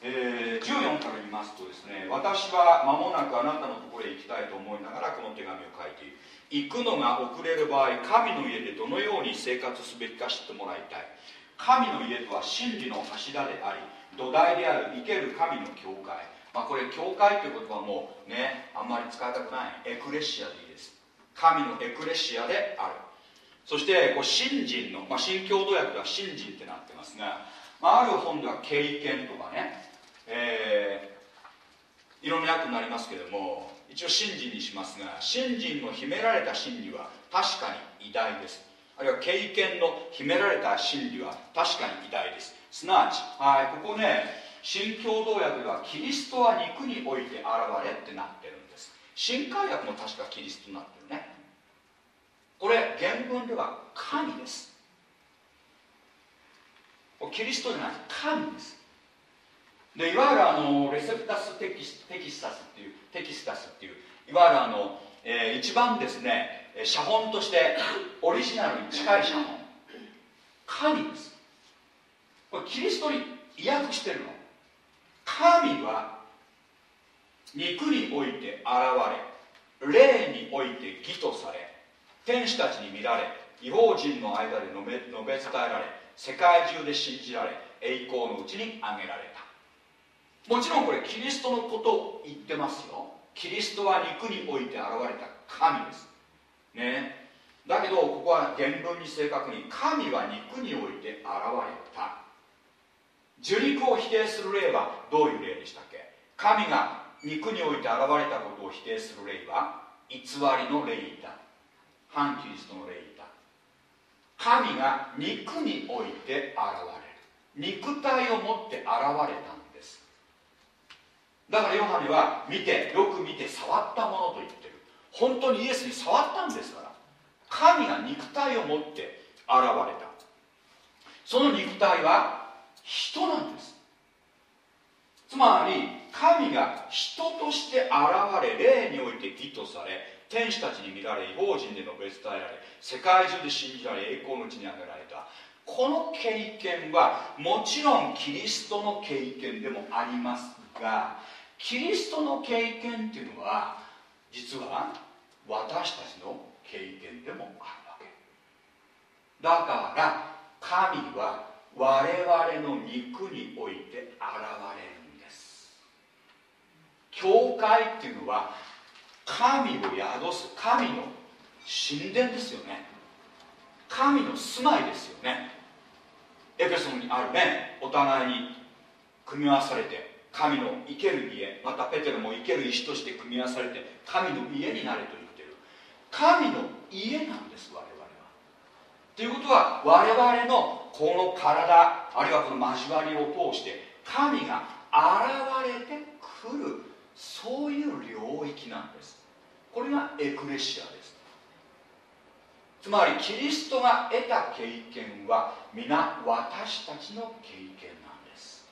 えー、14から見ますとですね私は間もなくあなたのところへ行きたいと思いながらこの手紙を書いている。行くのが遅れる場合神の家でどのように生活すべきか知ってもらいたい。神の家とは真理の柱であり土台である生ける神の教会、まあ、これ教会という言葉もねあんまり使いたくない。エクレシアでいいです。神のエクレシアである。そしてこう信心の、まあ、新共同訳では信心ってなってますが、まあ、ある本では経験とかねえー、いろんな訳になりますけども一応信心にしますが信心の秘められた真理は確かに偉大です。あるいは経験の秘められた真理は確かに偉大です。すなわち、はい、ここね新共同訳ではキリストは肉において現れってなってるんです。新海訳も確かキリストになってこれ原文では神です。キリストじゃない神です。でいわゆるあのレセプタステキステキスタスっていうテキスタスっていういわゆるあの、えー、一番ですね写本としてオリジナルに近い写本。神です。これキリストに意訳してるの。神は肉において現れ霊において義とされ天使たちに見られ違法人の間で述べ述べ伝えられ世界中で信じられ栄光のうちに挙げられた。もちろんこれキリストのことを言ってますよ。キリストは肉において現れた神です。ね。だけどここは原文に正確に神は肉において現れた。受肉を否定する例はどういう例でしたっけ？神が肉において現れたことを否定する例は偽りの霊だ。反キリストの霊だ神が肉において現れる。肉体を持って現れたんですだからヨハネは見てよく見て触ったものと言ってる。本当にイエスに触ったんですから神が肉体を持って現れたその肉体は人なんですつまり神が人として現れ霊において義とされ天使たちに見られ違法人で述べ伝えられ世界中で信じられ栄光のうちに挙げられた。この経験はもちろんキリストの経験でもありますがキリストの経験っていうのは実は私たちの経験でもあるわけ。だから神は我々の肉において現れるんです。教会っていうのは神を宿す神の神殿ですよね。神の住まいですよね。エペソンにあるねお互いに組み合わされて神の生ける家またペテロも生ける石として組み合わされて神の家になれと言ってる。神の家なんです我々は。ということは我々のこの体あるいはこの交わりを通して神が現れてくるそういう領域なんです。これがエクレシアです。つまりキリストが得た経験は皆私たちの経験なんです。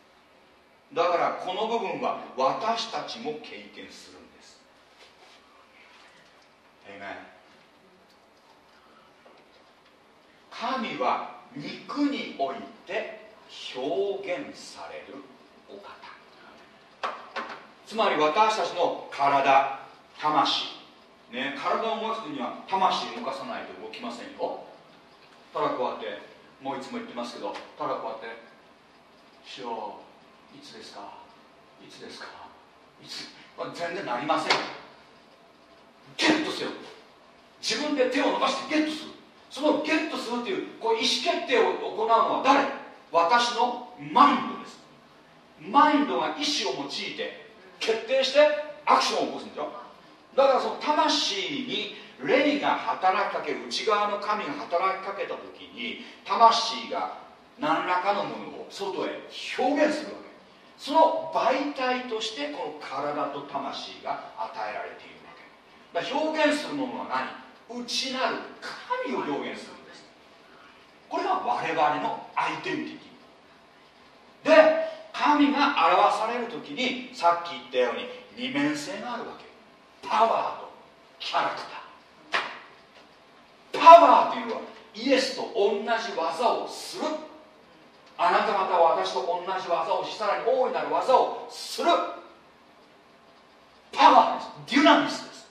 だからこの部分は私たちも経験するんです。神は肉において表現されるお方。つまり私たちの体魂。ね体を動かすには魂を動かさないと動きませんよ。ただこうやってもういつも言ってますけどただこうやって「しよういつですか？いつですか？いつ？全然なりませんゲットせよ自分で手を伸ばしてゲットする。そのゲットするというこう意思決定を行うのは誰？私のマインドです。マインドが意思を用いて決定してアクションを起こすんですよ。だからその魂に霊が働きかける内側の神が働きかけた時に魂が何らかのものを外へ表現するわけ。その媒体としてこの体と魂が与えられているわけ。だ表現するものは何？内なる神を表現するんです。これが我々のアイデンティティ。で神が表される時にさっき言ったように二面性があるわけ。パワーとキャラクター。パワーというのはイエスと同じ技をする。あなた方は私と同じ技をしさらに大いなる技をする。パワーです。デュナミスです。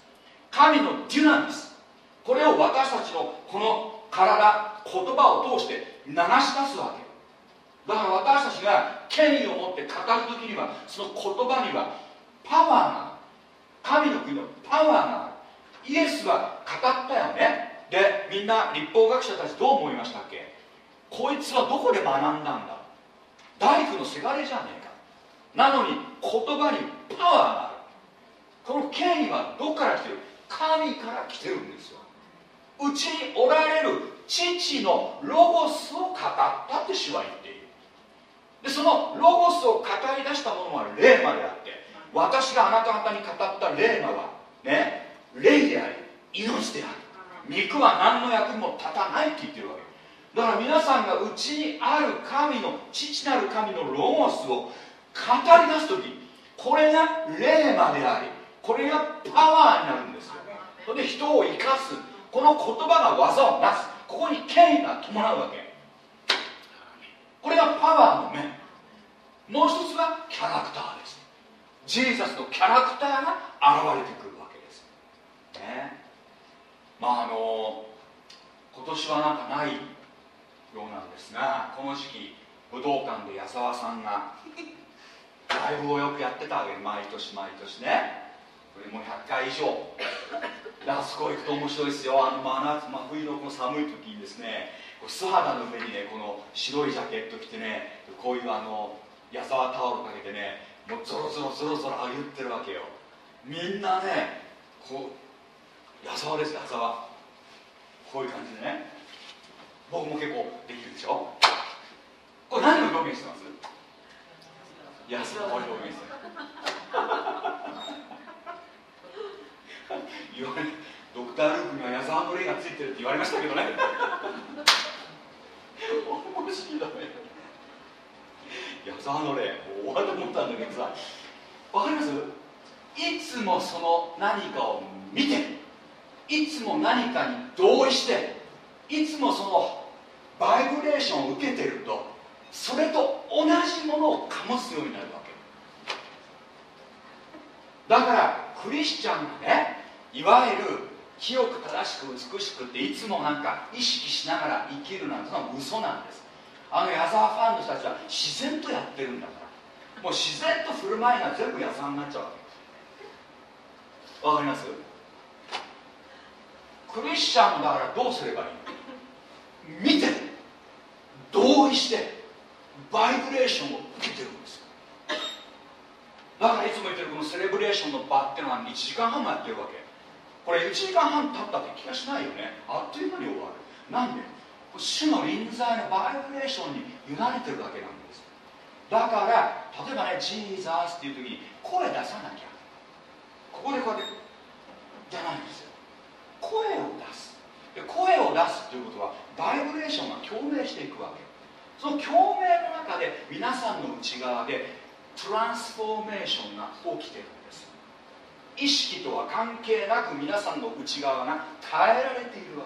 神のデュナミス。これを私たちのこの体言葉を通して流し出すわけ。だから私たちが権威を持って語る時にはその言葉にはパワーが神の国のパワーがあるイエスは語ったよね。でみんな立法学者たちどう思いましたっけ？こいつはどこで学んだんだ？大工のせがれじゃねえか。なのに言葉にパワーがある。この権威はどこから来てる？神から来てるんですよ。うちにおられる父のロゴスを語ったって主は言っている。でそのロゴスを語り出したものは霊魔であって私があなた方に語った霊魔はね霊であり命である。肉は何の役にも立たないって言ってるわけ。だから皆さんがうちにある神の父なる神のロゴスを語り出す時これが霊魔でありこれがパワーになるんです。よそれで人を生かす。この言葉が技をなす。ここに権威が伴うわけ。これがパワーの面。もう一つはキャラクターです。ジーザスのキャラクターが現れてくるわけです。ね。まああの今年はなんかないようなんですがこの時期武道館で矢沢さんがライブをよくやってたわけ毎年毎年ね。これもう100回以上。であそこ行くと面白いですよ。あの真夏真冬のこの寒い時にですね素肌の上にねこの白いジャケット着てねこういうあの矢沢タオルかけてねもうゾロゾロゾロゾロ歩ってるわけよ。みんなねこう矢沢です矢沢こういう感じでね。僕も結構できるでしょ？これ何を表現してます？矢沢を表現。してる言われドクター・ルークには矢沢の霊がついてるって言われましたけどね。面白い。矢沢の霊もう終わると思ったんだけどさわかります？いつもその何かを見ていつも何かに同意していつもそのバイブレーションを受けてるとそれと同じものを醸すようになるわけ。だからクリスチャンがねいわゆる清く正しく美しくっていつもなんか意識しながら生きるなんてのは嘘なんです。あの矢沢ファンの人たちは自然とやってるんだから。もう自然と振る舞いが全部矢沢になっちゃうわけ。わかります？クリスチャンだからどうすればいいの？見て同意してバイブレーションを受けてるんですよ。だからいつも言ってるこのセレブレーションの場っていうのは1時間半もやってるわけ。これ1時間半経ったって気がしないよね。あっという間に終わる。なんで？主の臨在のバイブレーションに委ねてるわけなんです。だから例えばね「ジーザース」っていう時に声出さなきゃ。ここでこうやってじゃないんですよ。声を出す。で声を出すということはバイブレーションが共鳴していくわけ。その共鳴の中で皆さんの内側でトランスフォーメーションが起きてるんです。意識とは関係なく皆さんの内側が変えられているわ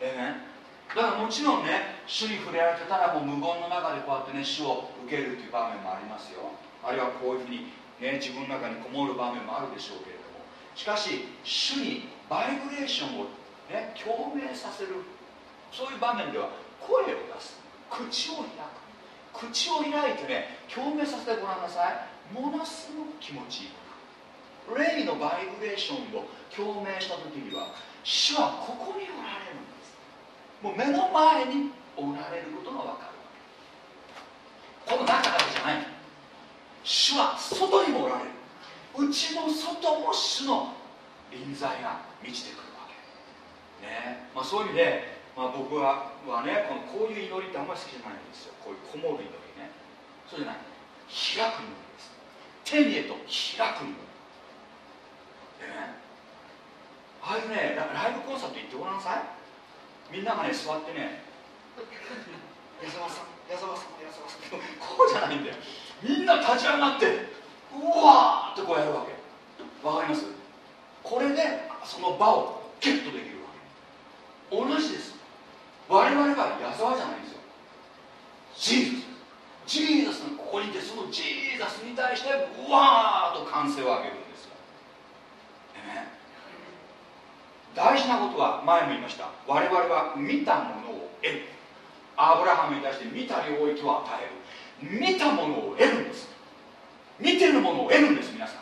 け。ええね。だからもちろんね主に触れられてたらもう無言の中でこうやってね主を受けるという場面もありますよ。あるいはこういうふうに、ね、自分の中にこもる場面もあるでしょうけれども。しかし主にバイブレーションを、ね、共鳴させる。そういう場面では声を出す。口を開く。口を開いてね共鳴させてごらんなさい。ものすごく気持ちいい。霊のバイブレーションを共鳴した時には主はここにおらもう目の前におられることが分かる。わけこの中だけじゃない。主は外にもおられる。内も外も主の臨在が満ちてくるわけ。ね。まあ、そういう意味で、まあ、僕ははねこのこういう祈りってあんまり好きじゃないんですよ。こういうこもる祈りね。そうじゃない。開く祈りです。天へと開く祈り。ね。ああいうねライブコンサート行ってごらんなさい。みんながね座ってね。矢沢さん矢沢さん矢沢さん。こうじゃないんだよ。みんな立ち上がってうわーってこうやるわけ。わかります？これでその場をゲットできるわけ。同じです。我々は矢沢じゃないんですよ。 Jesus。Jesus のここにいてその Jesus に対してうわーっと歓声を上げるんですよ、ね、大事なことは前も言いました。我々は見たものを得る。アブラハムに対して見た領域を与える。見たものを得るんです。見てるものを得るんです皆さん。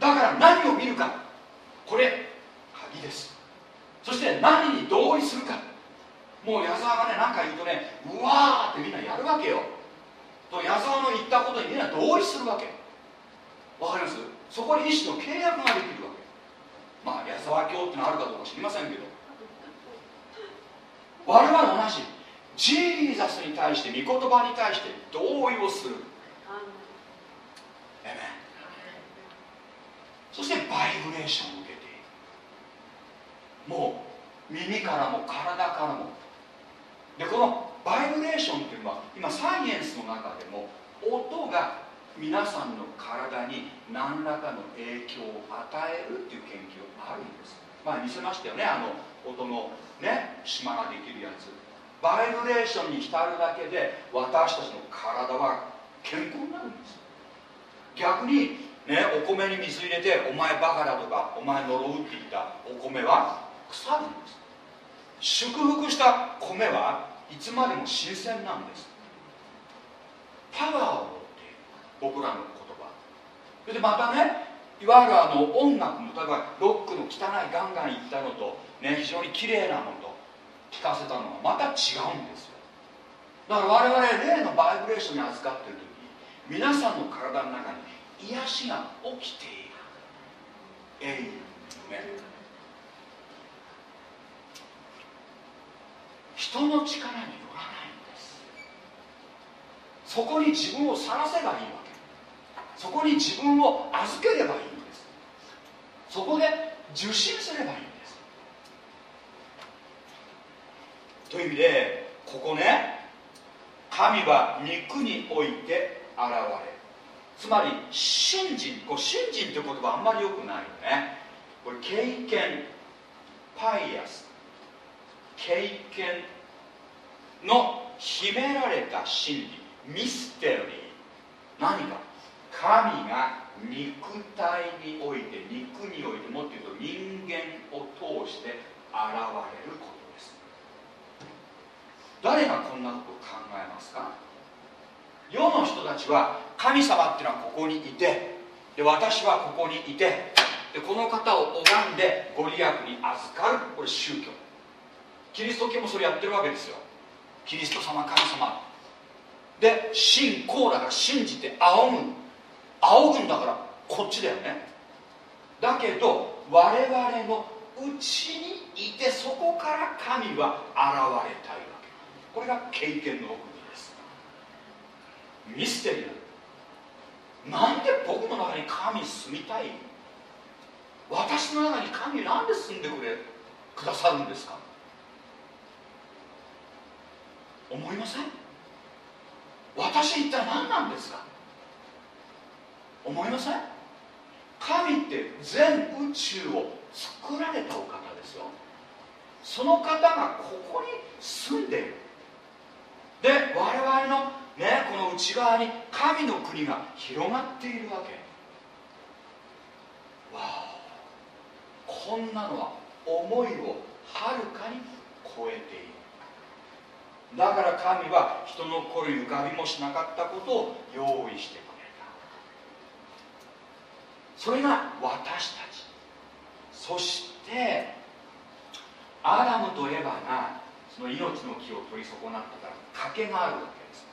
だから何を見るか。これ鍵です。そして何に同意するか。もう矢沢がね何か言うとねうわーってみんなやるわけよ。と矢沢の言ったことにみんな同意するわけ。わかります？そこに一種の契約ができるわけ。まあ矢沢教ってのあるかどうか知りませんけど。我々は同じ。ジーザスに対して御言葉に対して同意をする。そしてバイブレーションを受けて。いるもう耳からも体からも。でこのバイブレーションっていうのは今サイエンスの中でも音が皆さんの体に何らかの影響を与えるっていう研究があるんです。前見せましたよね。あの音のね島ができるやつ。バイブレーションに浸るだけで私たちの体は健康になるんです。逆にねお米に水入れてお前バカだとかお前呪うって言ったお米は腐るんです。祝福した米はいつまでも新鮮なんです。パワーを僕らの言葉。それでまたねいわゆるあの音楽も例えばロックの汚いガンガンいったのと、ね、非常に綺麗なのと聞かせたのがまた違うんですよ。だから我々霊のバイブレーションに預かってる時に皆さんの体の中に癒しが起きている。エイメン。人の力によらないんです。そこに自分をさらせばいいわけ。そこに自分を預ければいいんです。そこで受信すればいいんです。という意味でここね神は肉において現れつまり信心こう信心という言葉あんまりよくないよね。これ経験パイアス。経験の秘められた真理ミステリー。何か。神が肉体において肉においてもっと言うと人間を通して現れることです。誰がこんなことを考えますか？世の人たちは神様っていうのはここにいてで私はここにいてでこの方を拝んでご利益に預かる。これ宗教。キリスト教もそれやってるわけですよ。キリスト様神様。で信仰だから信じて仰ぐ。仰ぐんだからこっちだよね。だけど我々のうちにいてそこから神は現れたいわけ。これが経験の奥義です。ミステリー。なんで僕の中に神住みたい？私の中に神なんで住んでくれ？くださるんですか？思いません？私一体何なんですか？思いません？神って全宇宙を作られたお方ですよ。その方がここに住んでいる。で我々のねこの内側に神の国が広がっているわけ。わあこんなのは思いをはるかに超えている。だから神は人の心に浮かびもしなかったことを用意してそれが私たち。そしてアダムとエヴァがその命の木を取り損なったから賭けがあるわけです。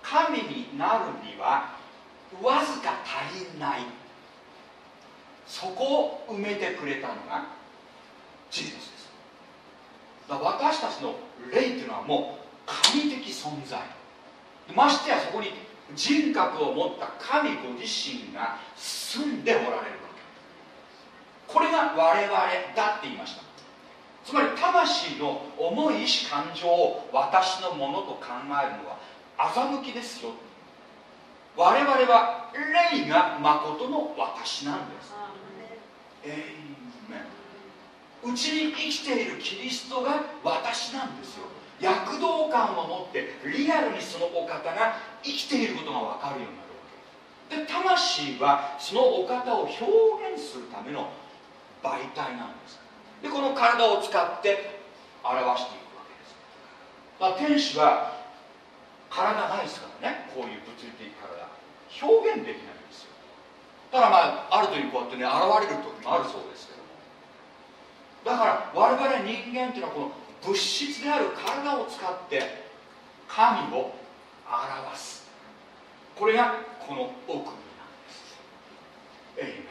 神になるにはわずか足りない。そこを埋めてくれたのがジーザスです。だから私たちの霊っていうのはもう神的存在。ましてやそこに人格を持った神ご自身が住んでおられるわけ。これが我々だって言いました。つまり魂の重い意志感情を私のものと考えるのは欺きですよ。我々は霊が誠の私なんです。えいめうちに生きているキリストが私なんですよ躍動感を持ってリアルにそのお方が生きていることが分かるようになるわけで魂はそのお方を表現するための媒体なんです。でこの体を使って表していくわけです。だから天使は体ないですからね。こういう物理的体表現できないんですよ。ただまあある時こうやってね現れる時もあるそうですけども。だから我々人間っていうのはこの物質である体を使って神を表す。これがこの奥義なんです。エイメン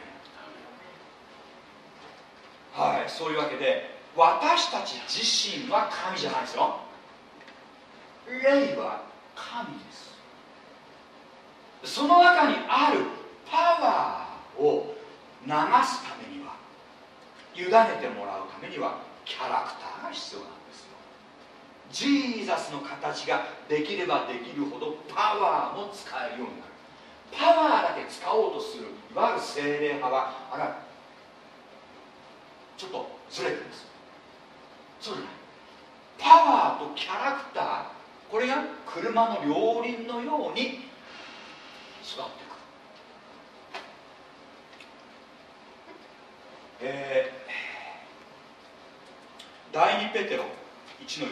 はいそういうわけで私たち自身は神じゃないですよ。霊は神です。その中にあるパワーを流すためには委ねてもらうためにはキャラクターが必要なんです。ジーザスの形ができればできるほどパワーも使えるようになる。パワーだけ使おうとするいわゆる精霊派はあらちょっとずれてるんですそうじゃないパワーとキャラクターこれが車の両輪のように育っていくえー、第2ペテロ1の4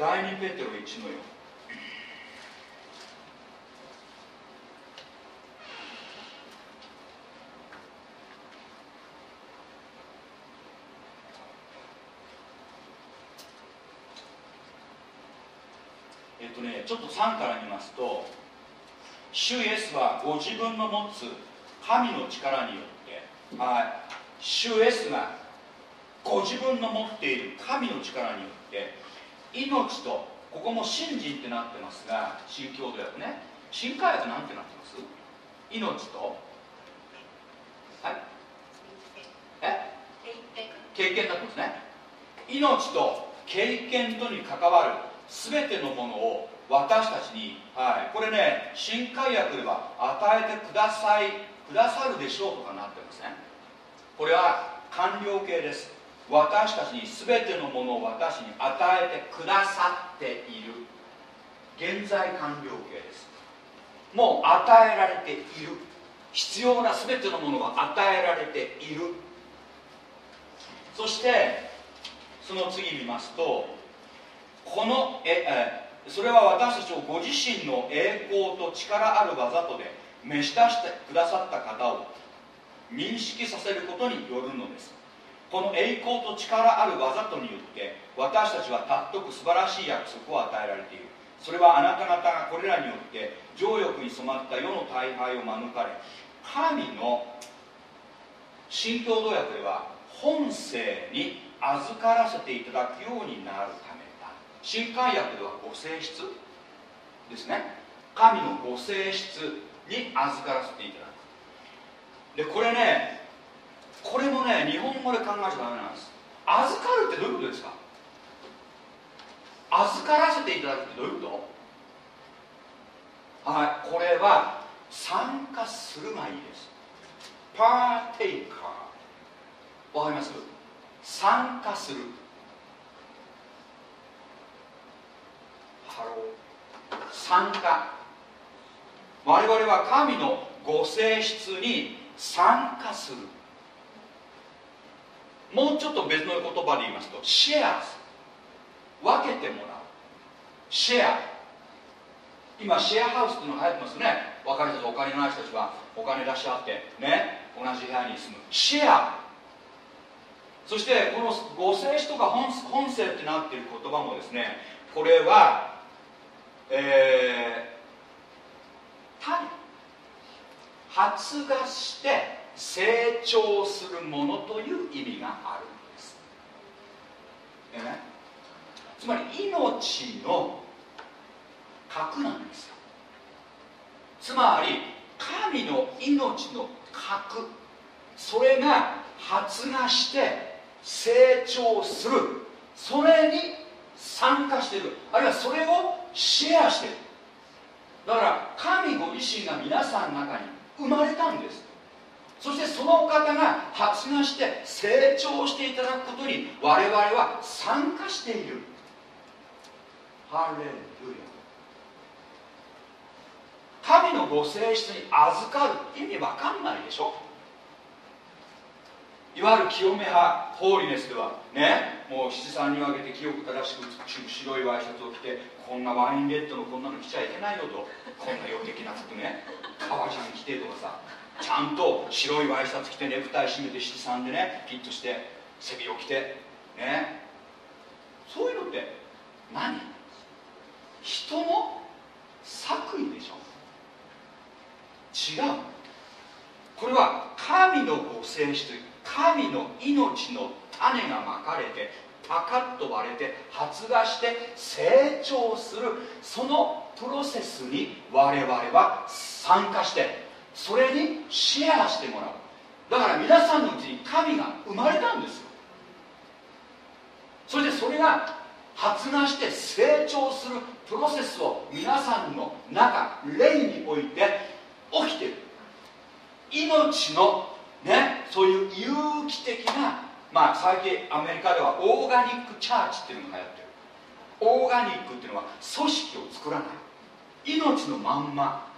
第2ペテロ1の4えっとねちょっと3から見ますと主イエスはご自分の持つ神の力によってはい。主イエスがご自分の持っている神の力によって命とここも信心ってなってますが新共同訳ね。新海訳なんてなってます？命と？はい。え？経験になってますね。命と経験とに関わる全てのものを私たちに、はい、これね新海訳では与えてくださいくださるでしょうとかなってますね。これは完了形です。私たちに全てのものを私に与えてくださっている。現在完了形です。もう与えられている。必要な全てのものが与えられている。そしてその次見ますとこのええそれは私たちをご自身の栄光と力ある技とで召し出してくださった方を認識させることによるのです。この栄光と力ある技とによって私たちは尊く素晴らしい約束を与えられている。それはあなた方がこれらによって情欲に染まった世の大敗を免れ神の新共同訳では本性に預からせていただくようになるためだ。新海訳ではご性質ですね。神のご性質に預からせていただく。でこれねこれもね日本語で考えちゃダメなんです。預かるってどういうことですか？預からせていただくってどういうこと？はいこれは参加するがいいです。 Partaker。わかります？参加する。 Hello。参加。我々は神のご性質に参加する。もうちょっと別の言葉で言いますとシェア分けてもらう。シェア今シェアハウスっていうのが流行ってますね。若い人たちお金のない人たちはお金出し合ってね同じ部屋に住む。シェアそしてこの合成詞とか本本性ってなっている言葉もですねこれはえー、種発芽して成長するものという意味があるんです、ね、つまり命の核なんですよ。つまり神の命の核。それが発芽して成長する。それに参加している。あるいはそれをシェアしている。だから神ご自身が皆さんの中に生まれたんです。そしてそのお方が発芽して成長していただくことに我々は参加している。ハレルヤ。神のご性質に預かる意味わかんないでしょ。いわゆる清め派ホーリネスではねもう七三に分けて清く正しく白いワイシャツを着てこんなワインレッドのこんなの着ちゃいけないよとこんな余的な服ね革ジャン着てとかさちゃんと白いワイシャツ着てネクタイ締めて七三でねピッとして背広着てね。そういうのって何？人の作為でしょ？違う。これは神のご性質神の命の種がまかれてパカッと割れて発芽して成長するそのプロセスに我々は参加してそれにシェアしてもらう。だから皆さんのうちに神が生まれたんですよ。それでそれが発芽して成長するプロセスを皆さんの中霊において起きてる。命のねそういう有機的なまあ最近アメリカではオーガニックチャーチっていうのが流行ってる。オーガニックっていうのは組織を作らない。命のまんま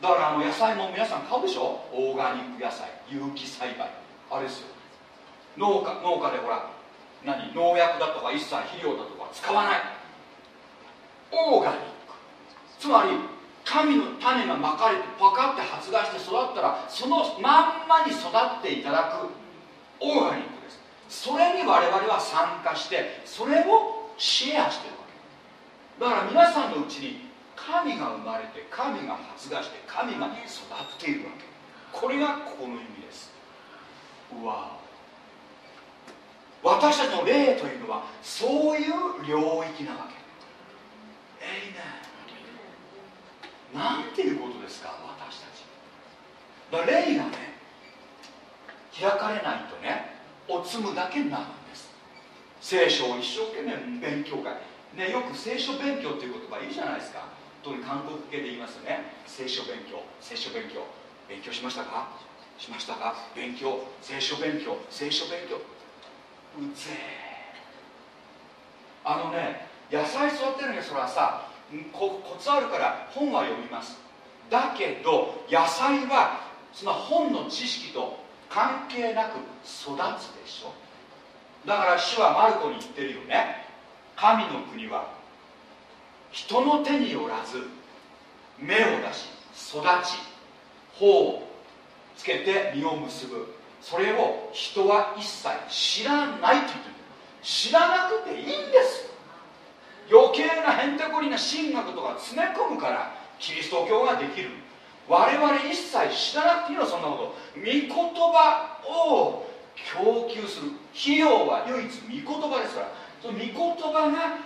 だからあの野菜も皆さん買うでしょ？オーガニック野菜有機栽培。あれですよ。農家農家でほら何？農薬だとか一切肥料だとか使わない。オーガニック。つまり神の種がまかれてパカって発芽して育ったらそのまんまに育っていただくオーガニックです。それに我々は参加してそれをシェアしてるわけ。だから皆さんのうちに神が生まれて神が発芽して神が育っているわけ。これがここの意味です。わ私たちの霊というのはそういう領域なわけ。えいねなんていうことですか私たち。だ霊がね開かれないとねおつむだけになるんです。聖書を一生懸命勉強会。ねよく聖書勉強っていう言葉いいじゃないですか。特に韓国系で言いますよね聖書勉強聖書勉強。勉強しましたか？しましたか？勉強。聖書勉強。聖書勉強。うぜえ。あのね野菜育てるにはそれはさコツあるから本は読みます。だけど野菜はその本の知識と関係なく育つでしょ。だから主はマルコに言ってるよね。神の国は。人の手によらず芽を出し育ち頬をつけて実を結ぶ。それを人は一切知らないって言ってる。知らなくていいんです。余計なへんてこりな神学とか詰め込むからキリスト教ができる。我々一切知らなくていいのそんなこと。御言葉を供給する。費用は唯一御言葉ですから。その御言葉が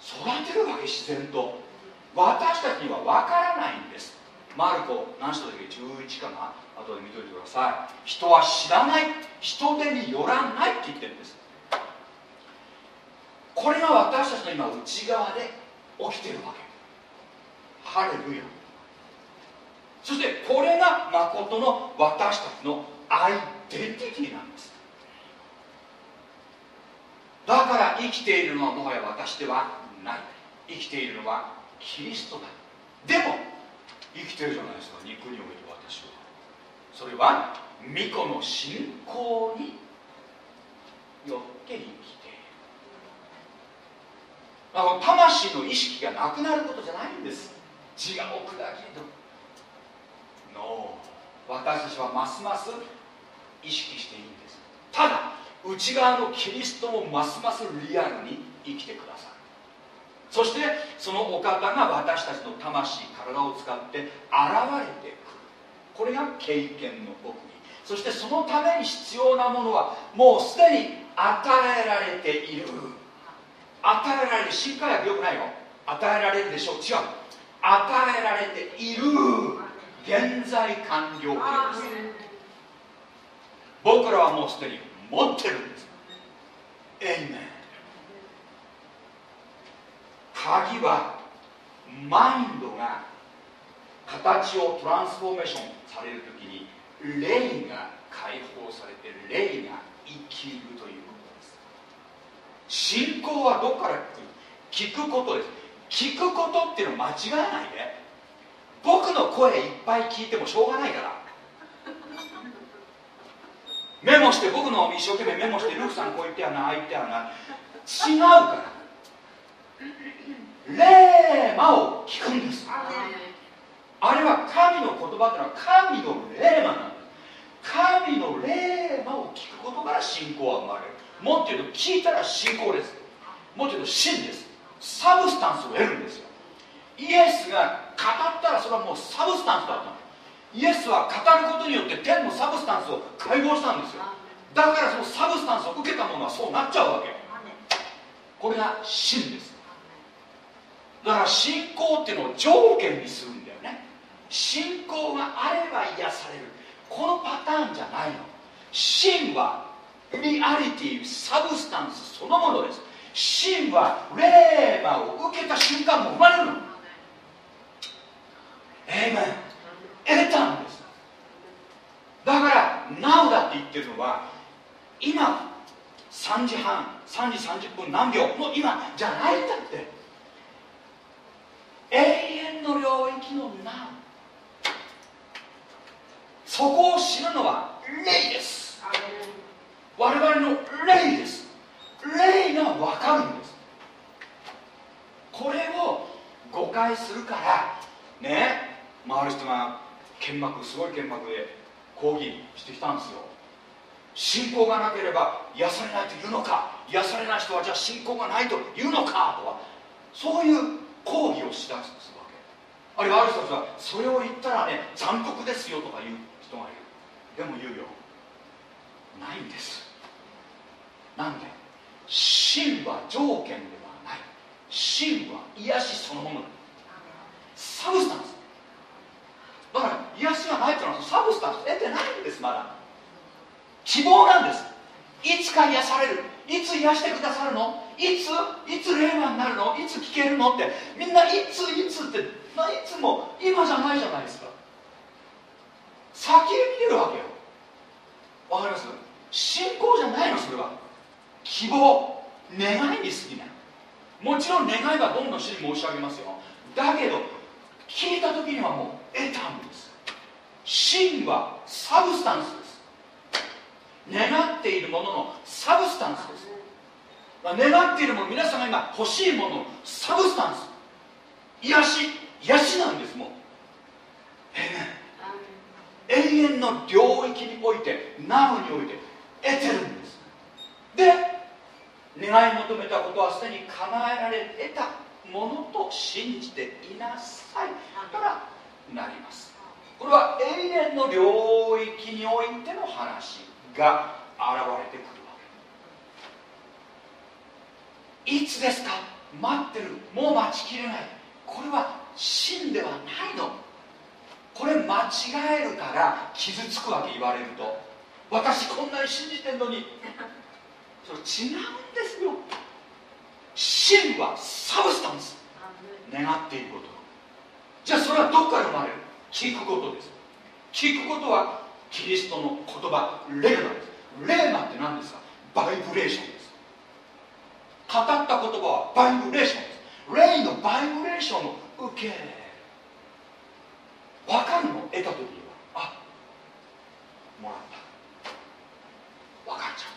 育てるわけ自然と。私たちには分からないんです。マルコ何章だっけ？11かな？後で見といてください。人は知らない。人手によらないって言ってるんです。これが私たちの今内側で起きてるわけ。ハレルヤ。そしてこれが誠の私たちのアイデンティティなんです。だから生きているのはもはや私ではない生きているのはキリストだ。でも生きてるじゃないですか。肉において私はそれは巫女の信仰によって生きている。だから魂の意識がなくなることじゃないんです。字が奥だけと No 私たちはますます意識していいんです。ただ内側のキリストもますますリアルに生きてくださるそしてそのお方が私たちの魂体を使って現れてくる。これが経験の奥義そしてそのために必要なものはもうすでに与えられている。与えられる新科学よくないよ与えられるでしょう。違う。与えられている。現在完了形です。僕らはもうすでに持ってるんです。エイメン鍵はマインドが形をトランスフォーメーションされるときに霊が解放されて霊が生きるということです。信仰はどこから来る聞くことです聞くことっていうのは間違わないで。僕の声いっぱい聞いてもしょうがないから。メモして僕の一生懸命メモしてルークさんこう言ってやなああ言ってやな。違うから。レーマを聞くんです。あれは神の言葉っていうのは神のレーマなんです神のレーマを聞くことから信仰は生まれる。もっと言うと聞いたら信仰です。もっと言うと真です。サブスタンスを得るんですよ。イエスが語ったらそれはもう substance だったのイエスは語ることによって天の substance を解放したんですよ。だからその substance を受けたものはそうなっちゃうわけ。これが真です。だから信仰っていうのを条件にするんだよね。信仰があれば癒される。このパターンじゃないの。真はリアリティサブスタンスそのものです。真は霊魔を受けた瞬間も生まれるの。エイメン得たんです。だから「NOW」だって言ってるのは今3時半3時30分何秒？の今じゃないんだって。永遠の領域のなそこを知るのは霊です。我々の霊です。霊が分かるんです。これを誤解するからねまあ、ある人が剣幕すごい剣幕で抗議してきたんですよ。信仰がなければ癒されないと言うのか癒されない人はじゃあ信仰がないと言うのかとかそういう抗議をしだすわけ。あるいはある人たちはそれを言ったらね残酷ですよとか言う人がいる。でも言うよ。ないんです。なんで？真は条件ではない。真は癒しそのもの。サブスタンス。だから癒しがないというのは substance 得てないんですまだ。希望なんです。いつか癒される。いつ癒してくださるの？いつ？いつレーマになるの？いつ聞けるの？って。みんないついつって。いつも今じゃないじゃないですか。先へ見てるわけよ。わかります？信仰じゃないのそれは。希望。願いに過ぎない。もちろん願いはどんどん主に申し上げますよ。だけど聞いた時にはもう得たんです。真はサブスタンスです。願っているものの substance です。願っているもの皆さんが今欲しいものの substance。癒し癒しなんですもう。永遠の領域において now において得てるんです。で願い求めたことはすでに叶えられ得たものと信じていなさい。からなります。これは永遠の領域においての話が現れてくるわけ。いつですか？待ってる。もう待ちきれない。これは真ではないの。これ間違えるから傷つくわけ言われると。私こんなに信じてんのに。それ違うんですよ。真はサブスタンス。願っていること。じゃあそれはどこから生まれる？聞くことです。聞くことはキリストの言葉レーマです。レーマって何ですか？バイブレーションです。語った言葉はバイブレーションです。霊のバイブレーションを受け。分かるの？得た時には。あもらった。分かっちゃう。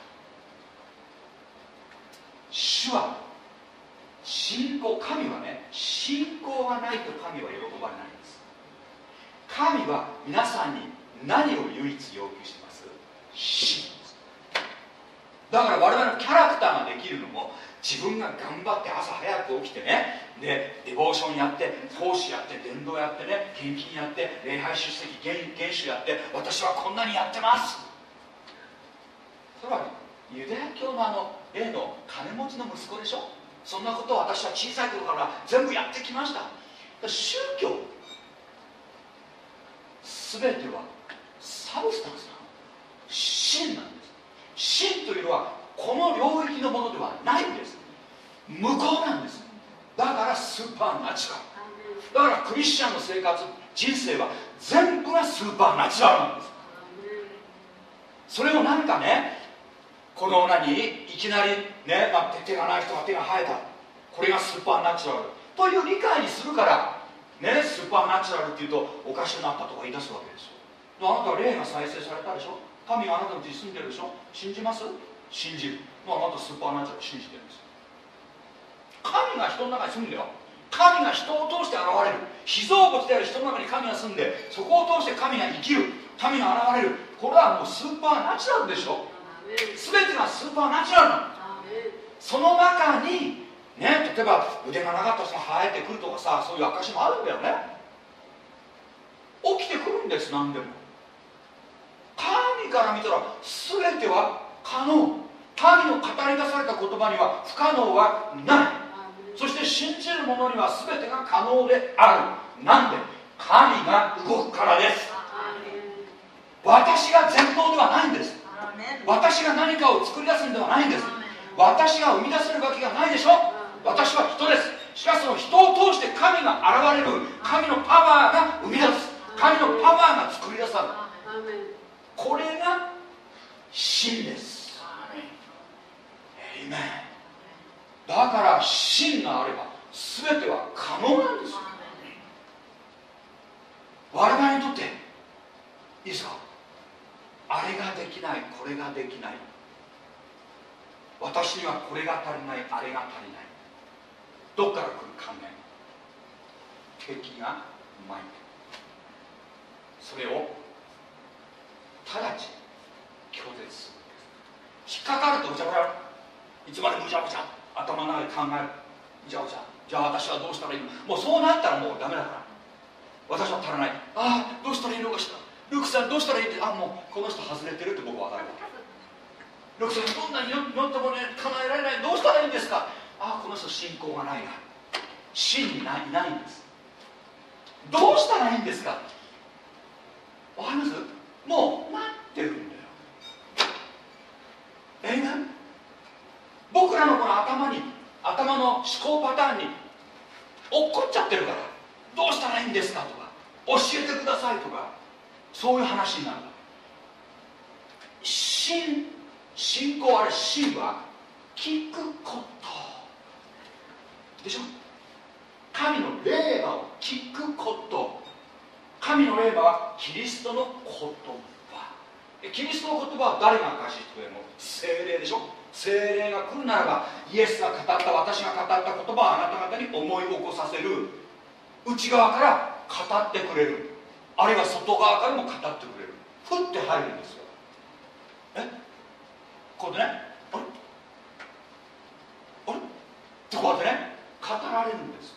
主は信仰神はね信仰がないと神は喜ばれないんです。神は皆さんに何を唯一要求してます？だから我々のキャラクターができるのも自分が頑張って朝早く起きてねでデボーションやって奉仕やって伝道やってね献金やって礼拝出席原原種やって私はこんなにやってます。それはユダヤ教のあの例の金持ちの息子でしょ？そんなことを私は小さい頃から全部やってきました。宗教全てはサブスタンスなの。真なんです。真というのはこの領域のものではないんです。向こうなんです。だから supernatural。だからクリスチャンの生活人生は全部が supernatural なんです。それを何かねこの何いきなりね、まあ、手がない人が手が生えた。これが supernatural。という理解にするからねスーパーナチュラルっていうとおかしくなったとか言い出すわけですよ。あなたは霊が再生されたでしょ？神があなたのうちに住んでるでしょ？信じます？信じる。あなたスーパーナチュラル信じてるんです。神が人の中に住んでよ。神が人を通して現れる。被造物である人の中に神が住んでそこを通して神が生きる。神が現れる。これはもうスーパーナチュラルでしょ？全てがスーパーナチュラルなの。その中にね例えば腕がなかった人が生えてくるとかさそういう証もあるんだよね。起きてくるんです何でも神から見たら全ては可能。神の語り出された言葉には不可能はない。そして信じる者には全てが可能である。なんで？神が動くからです。私が全能ではないんです。私が何かを作り出すんではないんです。私が生み出せるわけがないでしょ。私は人です。しかしその人を通して神が現れる。神のパワーが生み出す。神のパワーが作り出されるこれが真です。エイメンだから真があれば全ては可能なんですよ。我々にとっていいですか？あれができないこれができない。私にはこれが足りないあれが足りない。どっから来る考え？敵がまいて。それを直ち拒絶する引っかかるとうちゃうちゃいつまでむちゃむちゃ頭の中で考えるむちゃむちゃじゃあ私はどうしたらいいのもうそうなったらもうダメだから。私は足らないああどうしたらいいのかしらルークさんどうしたらいいってあもうこの人外れてるって僕は分かるルークさんどんなに祈ってもね叶えられない。どうしたらいいんですか？ああこの人信仰がないな。真にないないんです。どうしたらいいんですか？わかります？もう待ってるんだよ。えい僕らのこの頭に頭の思考パターンに落っこっちゃってるからどうしたらいいんですかとか教えてくださいとかそういう話になる信信仰あれ信は聞くこと。でしょ？神の霊馬を聞くこと。神の霊はキリストの言葉。キリストの言葉は誰が貸してくれるの？精霊でしょ？精霊が来るならばイエスが語った私が語った言葉はあなた方に思い起こさせる。内側から語ってくれる。あるいは外側からも語ってくれる。ふって入るんですよ。え？こうやってね？あれ？あれ？ってこうやってね？語られるんです。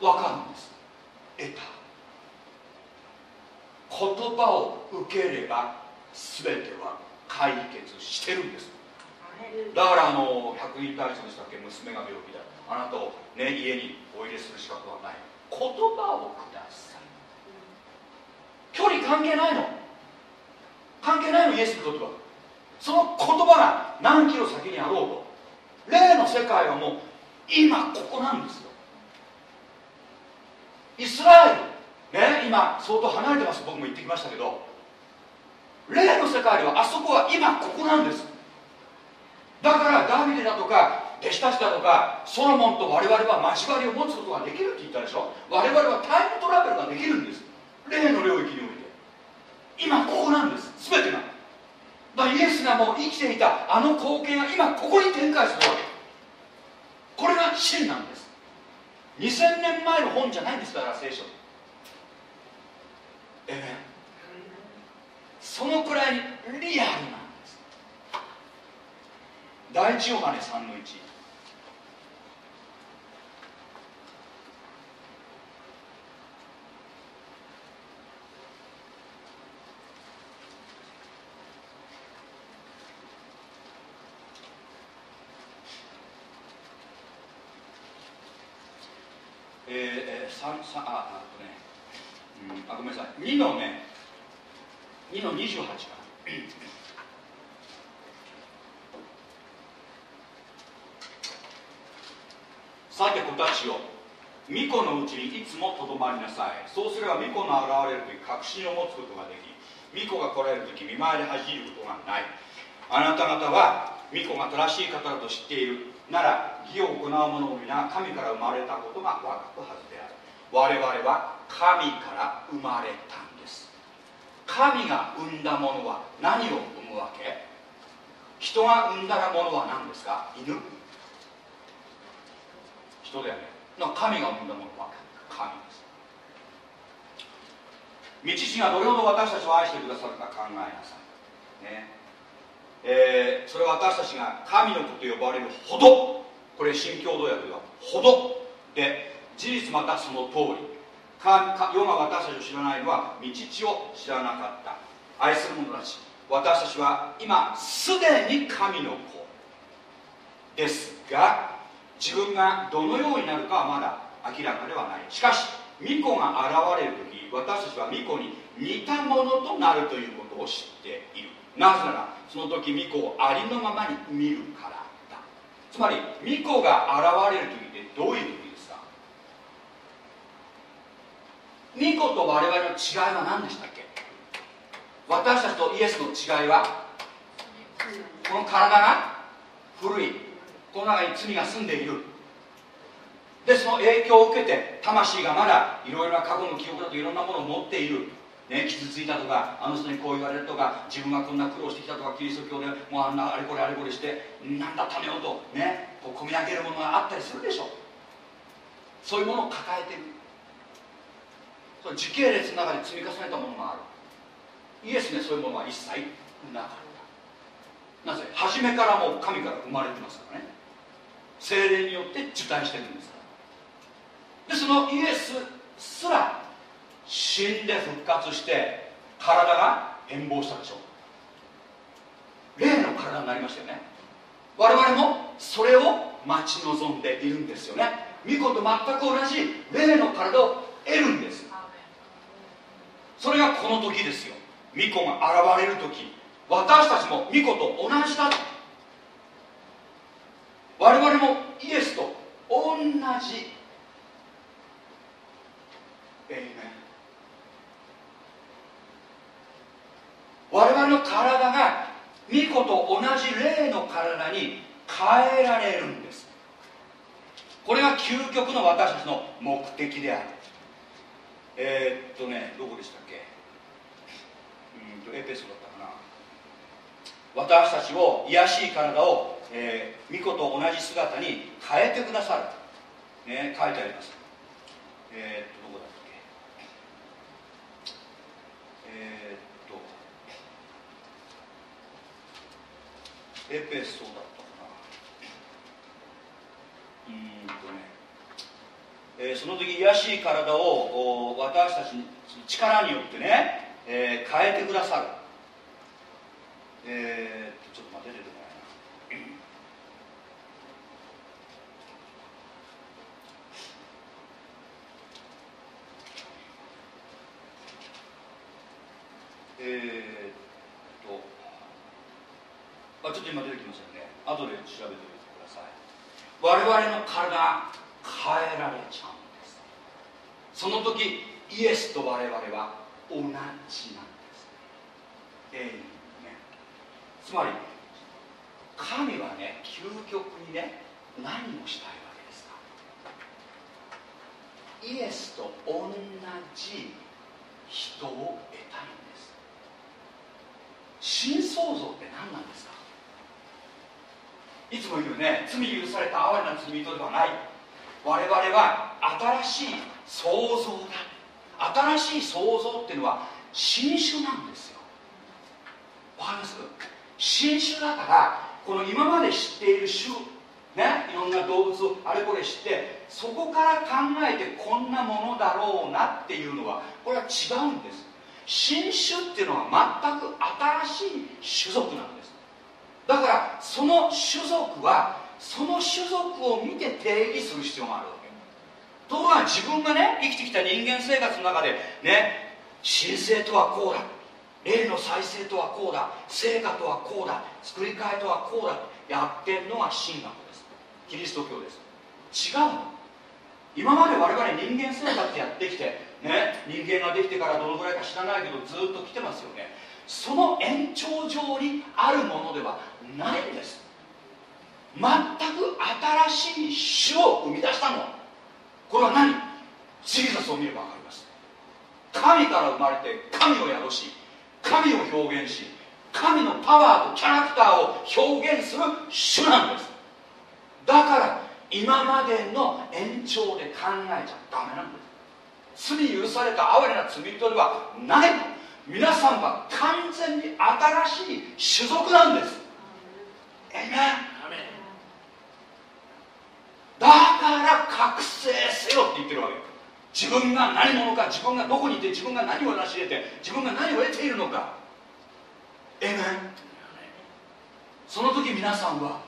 わかるんです。得た。言葉を受ければ全ては解決してるんです。だからあの百人体操でしたっけ娘が病気だあなたを、ね、家にお入れする資格はない。言葉をください。距離関係ないの。関係ないのイエスにとっては。その言葉が何キロ先にあろうと。霊の世界はもう今ここなんですよ。イスラエルね今相当離れてます。僕も行ってきましたけど。霊の世界ではあそこは今ここなんです。だからダビデだとか弟子たちだとかソロモンと我々は交わりを持つことができるって言ったでしょ。我々はタイムトラベルができるんです。霊の領域において。今ここなんです。全てが。だイエスがもう生きていたあの光景が今ここに展開するわけ。これが真なんです。2000年前の本じゃないんですだから聖書。そのくらいリアルなんです。第一ヨハネ3の1えー、えー、3, 3ああとね、うん、あごめんなさい2のね2の28か。さて子たちよ巫女のうちにいつもとどまりなさい。そうすれば巫女の現れる時確信を持つことができ巫女が来られる時見舞いで恥じることがない。あなた方は巫女が正しい方だと知っている。なら義を行う者も皆神から生まれたことが分かくはずである。我々は神から生まれたんです。神が生んだものは何を生むわけ？人が生んだものは何ですか？犬？人だよね。神が生んだものは神です。道地がどれほど私たちを愛してくださるか考えなさい。ね。えー、それは私たちが神の子と呼ばれるほど。これ新共同訳ではほど。で事実またその通り。世が私たちを知らないのは道地を知らなかった。愛する者たち私たちは今すでに神の子ですが自分がどのようになるかはまだ明らかではない。しかし巫女が現れる時私たちは巫女に似たものとなるということを知っている。なぜならその時巫女をありのままに見るからだ。つまり巫女が現れる時ってどういう時ですか巫女と我々の違いは何でしたっけ？私たちとイエスの違いは？この体が？古い。この中に罪が住んでいる。でその影響を受けて魂がまだいろいろな過去の記憶だといろんなものを持っている。ね、傷ついたとかあの人にこう言われるとか自分はこんな苦労してきたとかキリスト教でもうあんなあれこれあれこれして何だたのようとねこう込み上げるものがあったりするでしょ。そういうものを抱えてる。その時系列の中で積み重ねたものがある。イエスねそういうものは一切なかった。なぜ？初めからもう神から生まれてますからね。精霊によって受胎してるんですから。でそのイエスすら死んで復活して体が変貌したでしょう。霊の体になりましたよね。我々もそれを待ち望んでいるんですよね。巫女と全く同じ霊の体を得るんです。それがこの時ですよ。巫女が現れる時。私たちも巫女と同じだ我々もイエスと同じ。エイメン我々の体が巫女と同じ霊の体に変えられるんです。これが究極の私たちの目的である。えー、っとねどこでしたっけ？うんとエペソだったかな。私たちを癒しい体を、えー、巫女と同じ姿に変えてくださる、ね、書いてあります。えー、っとどこだっけ？えー、っエペソだったかな。うんとね、えー、その時癒しい体を私たちの力によってね、えー、変えてくださる。えー、ちょっと待って出てこない。なえーあちょっと今出てきましたよね。後で調べてみてください。我々の体変えられちゃうんです。その時イエスと我々は同じなんです。えねつまり神はね究極にね何をしたいわけですか。イエスと同じ人を得たいんです。新創造って何なんですか。いつも言うね罪許された哀れな罪人ではない。我々は新しい創造だ。新しい創造っていうのは新種なんですよ。わかります？新種だからこの今まで知っている種ね？いろんな動物をあれこれ知ってそこから考えてこんなものだろうなっていうのはこれは違うんです。新種っていうのは全く新しい種族なんです。だからその種族はその種族を見て定義する必要があるわけ。ところが自分がね生きてきた人間生活の中でね神聖とはこうだ。霊の再生とはこうだ。成果とはこうだ。作り替えとはこうだ。やってるのが神学です。キリスト教です。違うの。今まで我々人間生活やってきてね人間ができてからどのぐらいか知らないけどずっと来てますよね。その延長上にあるものではないんです。全く新しい種を生み出したの。これは何？ジーザスを見れば分かります。神から生まれて神を宿し神を表現し神のパワーとキャラクターを表現する種なんです。だから今までの延長で考えちゃダメなんです。罪許された哀れな罪人ではないの。皆さんは完全に新しい種族なんです。えめだから覚醒せよって言ってるわけ。自分が何者か自分がどこにいて自分が何を成し得て自分が何を得ているのか。えめその時皆さんは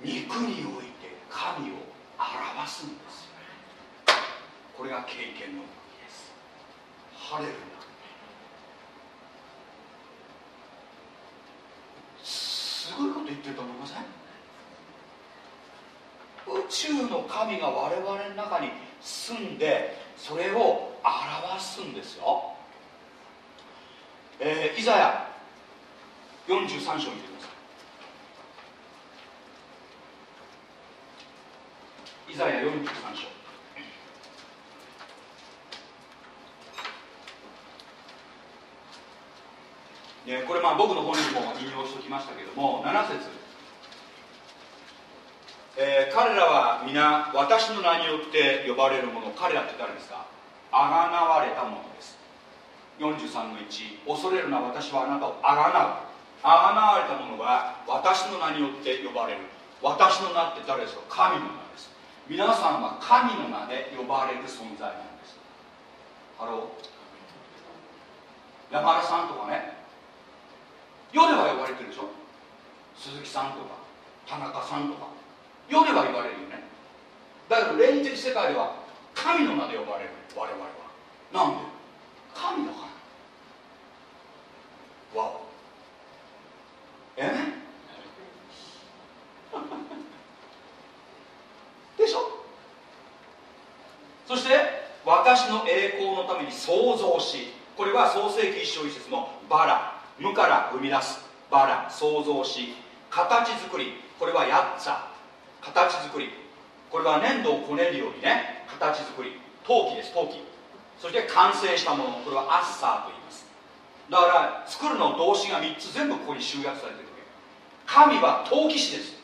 肉において神を表すんですこれが経験の時です。ハレルヤ。すごいこと言ってると思いません？宇宙の神が我々の中に住んでそれを表すんですよ。えー、イザヤ43章見てください。イザヤ43章。ね、これまあ僕の本にも引用しておきましたけども7節、えー、彼らは皆私の名によって呼ばれる者彼らって誰ですか？あがなわれた者です。43の1恐れるな私はあなたをあがなう。あがなわれた者は私の名によって呼ばれる。私の名って誰ですか神の名です。皆さんは神の名で呼ばれる存在なんです。 Hello。山田さんとかね。世では呼ばれてるでしょ？鈴木さんとか田中さんとか。世では言われるよね。だけど霊的世界では神の名で呼ばれる。我々は。なんで？神だから。わお。え？でしょ？そして私の栄光のために創造しこれは創世紀一章一節のバラ。無から生み出す。バラ。創造し。形作り。これはヤッツァ形作り。これは粘土をこねるようにね形作り。陶器です陶器。そして完成したもの。これはアッサーと言います。だから作るの動詞が3つ全部ここに集約されてるわけ。神は陶器師です。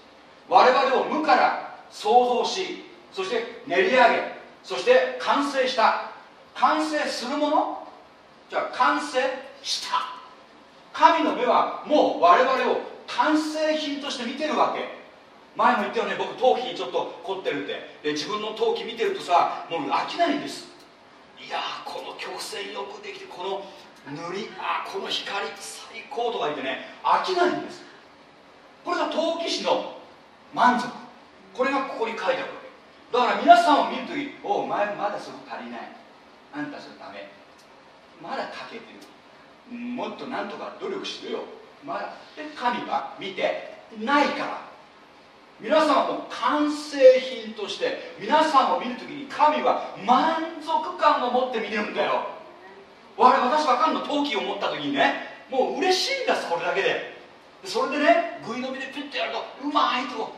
我々を無から創造しそして練り上げそして完成した。完成するもの？じゃあ完成した。神の目はもう我々を完成品として見てるわけ。前も言ったよね僕陶器にちょっと凝ってるって。で自分の陶器見てるとさもう飽きないんです。いやこの曲線よくできてこの塗りあこの光最高とか言ってね飽きないんです。これが陶器師の満足。これがここに書いてあるわけ。だから皆さんを見るときおお前まだそこ足りない。あんたそれダメ。まだ欠けてる。もっとなんとか努力してよ。まだ。で神は見てないから。皆さんも完成品として皆さんを見るときに神は満足感を持って見てるんだよ。我私わかんの陶器を持った時にね。もう嬉しいんですこれだけで。それでねぐい飲みでピュッてやるとうまいと。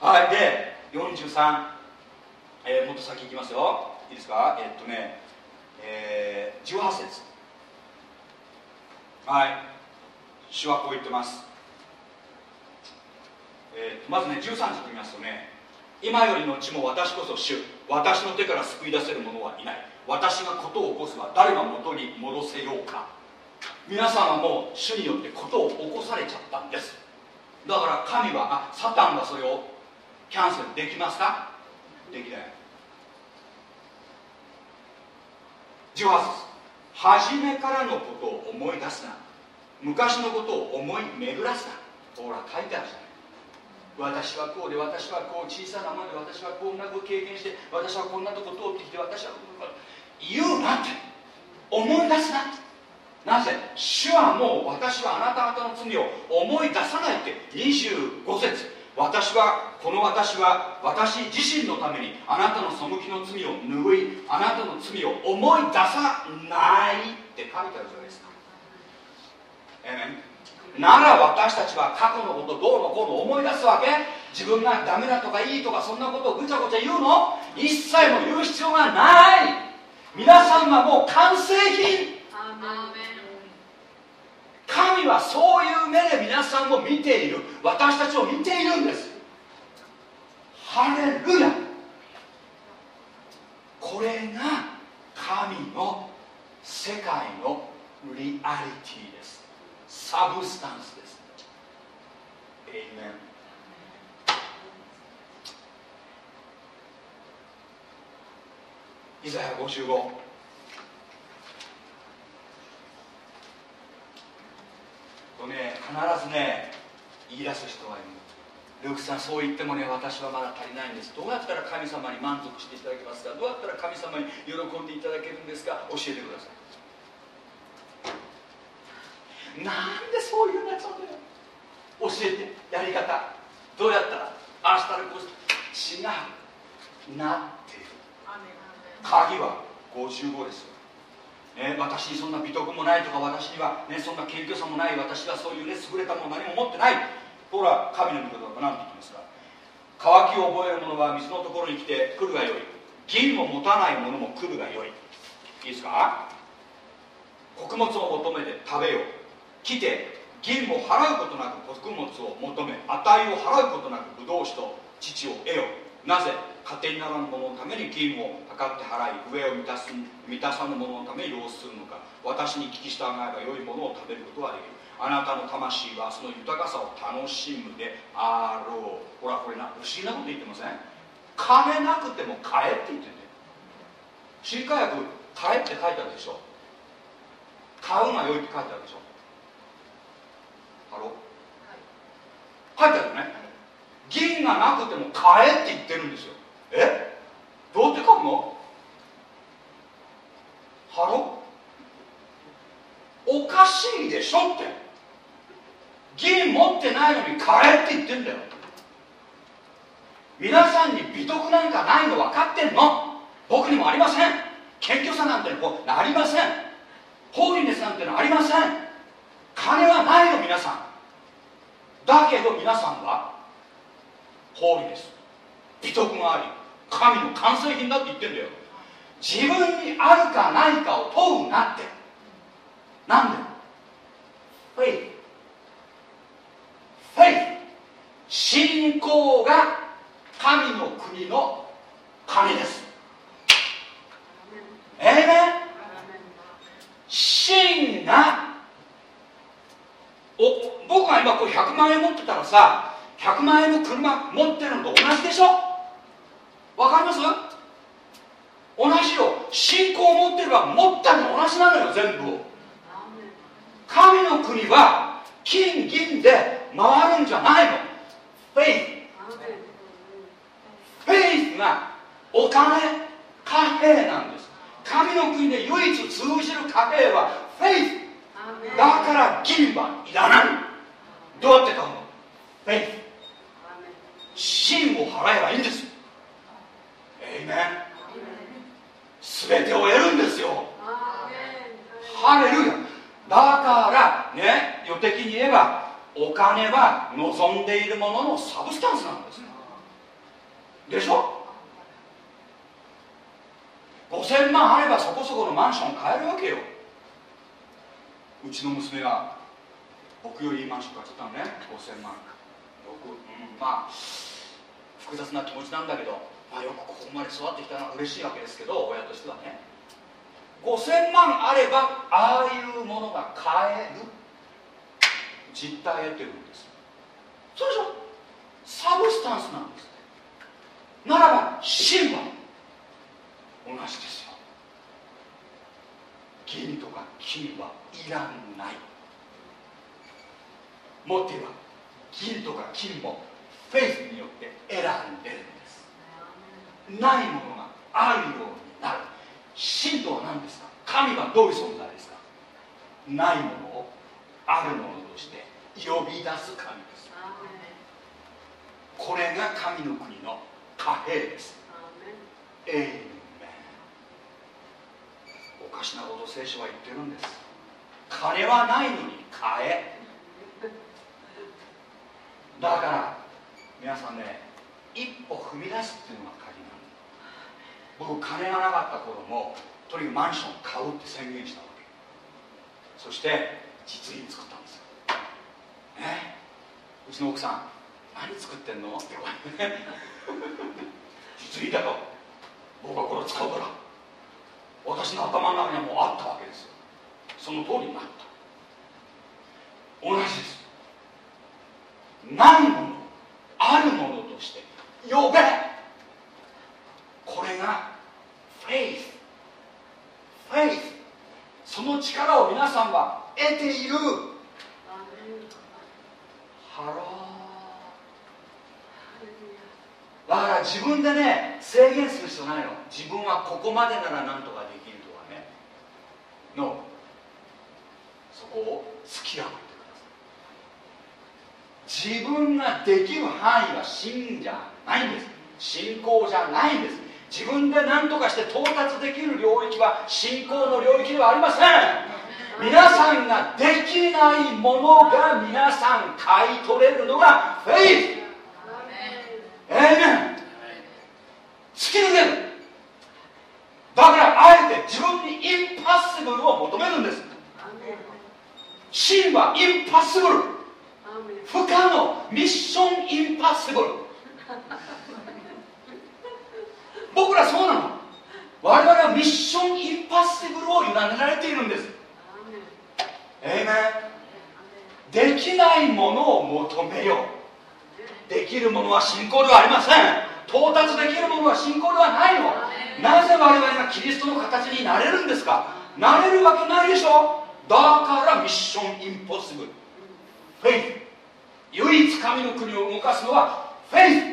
はいで43、えー、もっと先いきますよ。いいですか？えっとね、えー、18節。はい。主はこう言ってます、えーまずね13節見ますとね今よりの地も私こそ主。私の手から救い出せる者はいない。私が事を起こせば誰が元に戻せようか。皆さんはもう主によって事を起こされちゃったんです。だから神はあサタンがそれをキャンセルできますか？できない。18節。初めからのことを思い出すな。昔のことを思い巡らすなほら書いてあるじゃない。私はこうで私はこう小さなままで私はこんなこと経験して私はこんなとこ通ってきて私はこんなこと。言うなって。思い出すなって。なぜ？主はもう私はあなた方の罪を思い出さないって。25節。私はこの私は私自身のためにあなたの背きの罪を拭いあなたの罪を思い出さないって書いてあるじゃないですか。なら私たちは過去のことどうのこうの思い出すわけ。自分がダメだとかいいとかそんなことをぐちゃぐちゃ言うの。一切も言う必要がない。皆さんはもう完成品。神はそういう目で皆さんを見ている。私たちを見ているんです。ハレルヤ。これが神の世界のリアリティですサブスタンスです。エイメンイザヤ55とね必ずね言い出す人がいる。ルークさんそう言ってもね私はまだ足りないんです。どうやったら神様に満足していただけますか？どうやったら神様に喜んでいただけるんですか？教えてくださいなんでそういうやつなんだよ教えてやり方。どうやったらああしたらこうし違うなってる。鍵は55ですね、私にそんな美徳もないとか私には、ね、そんな謙虚さもない私はそういうね優れたもの何も持ってない。ほら神の御言葉は何て言ってますか。渇きを覚える者は水のところに来て来るがよい。銀を持たない者も来るがよい。いいですか？穀物を求めて食べよう。来て銀を払うことなく穀物を求め値を払うことなくブドウ酒と乳を得よ。なぜ？家庭ならぬ者のために銀を測って払い上を満たす満たさぬ者のために労するのか。私に聞き従えば良いものを食べることができる。あなたの魂はその豊かさを楽しむであろう。ほらこれな不思議なこと言ってません？金なくても買えって言ってんだよ。新科学買えって書いてあるでしょ。買うが良いって書いてあるでしょ。ハロ書いてあるね。銀がなくても買えって言ってるんですよ。え？どうって書くの？ハロ？おかしいでしょって。銀持ってないのに買えって言ってんだよ。皆さんに美徳なんかないの分かってんの？僕にもありません。謙虚さなんてこうありません。ホーリネスなんてのありません。金はないの皆さん。だけど皆さんはホーリネス美徳があり神の完成品だって言ってんだよ。自分にあるかないかを問うなって。なんで？フェイフェイ信仰が神の国の金です。ええね？真がお僕が今こう100万円持ってたらさ100万円の車持ってるのと同じでしょ？わかります？同じよ。信仰を持ってれば持ったの同じなのよ全部神の国は金銀で回るんじゃないの。フェイス。フェイスがお金貨幣なんです。神の国で唯一通じる貨幣はフェイス。だから銀はいらない。どうやって買うの？フェイ真を払えばいいんですエイメン全てを得るんですよ。ハレルヤ。だからね世的に言えばお金は望んでいるものの substance なんです。でしょ？5000万あればそこそこのマンション買えるわけよ。うちの娘が僕よりいいマンション買っちゃったのね5000万。僕、うん、まあ複雑な気持ちなんだけど、まあ、よくここまで育ってきたのは嬉しいわけですけど親としてはね。5000万あればああいうものが買える。実態得てるんです。そうでしょ？サブスタンスなんです。ならば真は同じです。よ銀とか金はいらない。もっと言えば銀とか金もフェイスによって選んでるんです。ないものがあるようになる。神とは何ですか神はどういう存在ですか？ないものをあるものとして呼び出す神です。これが神の国の貨幣です。エイメンおかしなこと聖書は言ってるんです。金はないのに買え。だから皆さんね一歩踏み出すっていうのが鍵なんだ僕金がなかった頃もとにかくマンション買うって宣言したわけ。そして実印作ったんですよ。ねうちの奥さん何作ってんの？って言われて。実印だと。僕はこれを使うから。私の頭の中にはもうあったわけですよ。その通りになった。同じです。ないものあるものとして呼べ。これがフェイス。フェイス。その力を皆さんは得ている。 Hello。だから自分でね制限する必要ないの。自分はここまでならなんとかできるとかね。の。そこを突き破ってください。自分ができる範囲は信じゃないんです。信仰じゃないんです。自分で何とかして到達できる領域は信仰の領域ではありません。皆さんができないものが皆さん買い取れるのがフェイス。ええね突き抜けるだからあえて自分にインパッシブルを求めるんです。真はインパッシブル。不可能。ミッションインパッシブル。僕らそうなの。我々はミッションインパッシブルを委ねられているんです。えいめできないものを求めようできるものは信仰ではありません。到達できるものは信仰ではないの。なぜ我々がキリストの形になれるんですか？なれるわけないでしょ。だからミッションインポッシブル。フェイス唯一神の国を動かすのはフェイス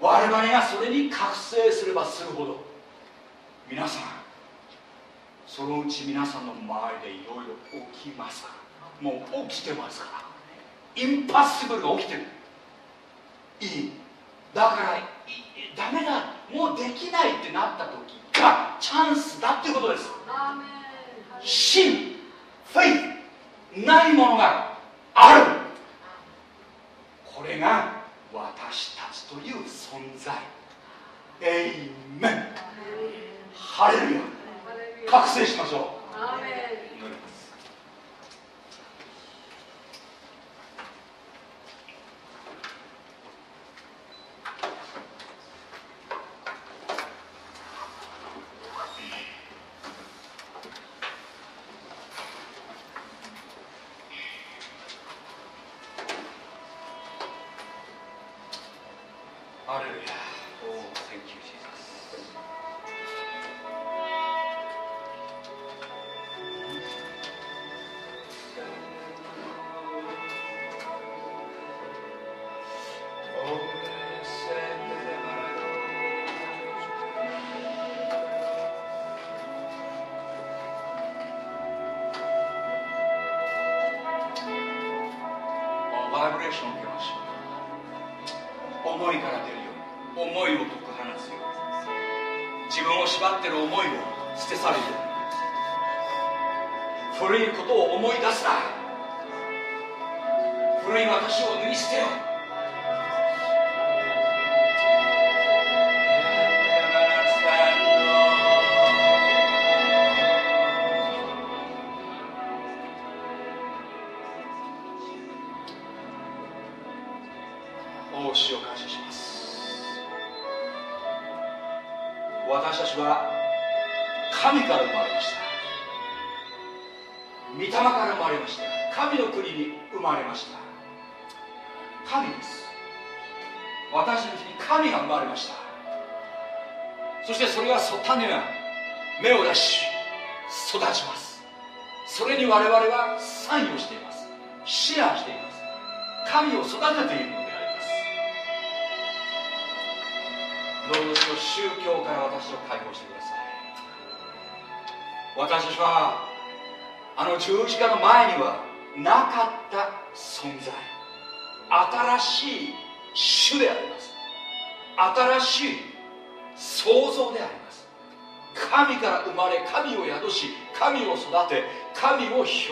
我々がそれに覚醒すればするほど皆さんそのうち皆さんの周りでいろいろ起きますから。もう起きてますからインパッシブルが起きてる。いい。だからいダメだもうできないってなった時がチャンスだっていうことです。真フェイないものがある。これが私たちという存在。エイメン。ハレルヤ。覚醒しましょう。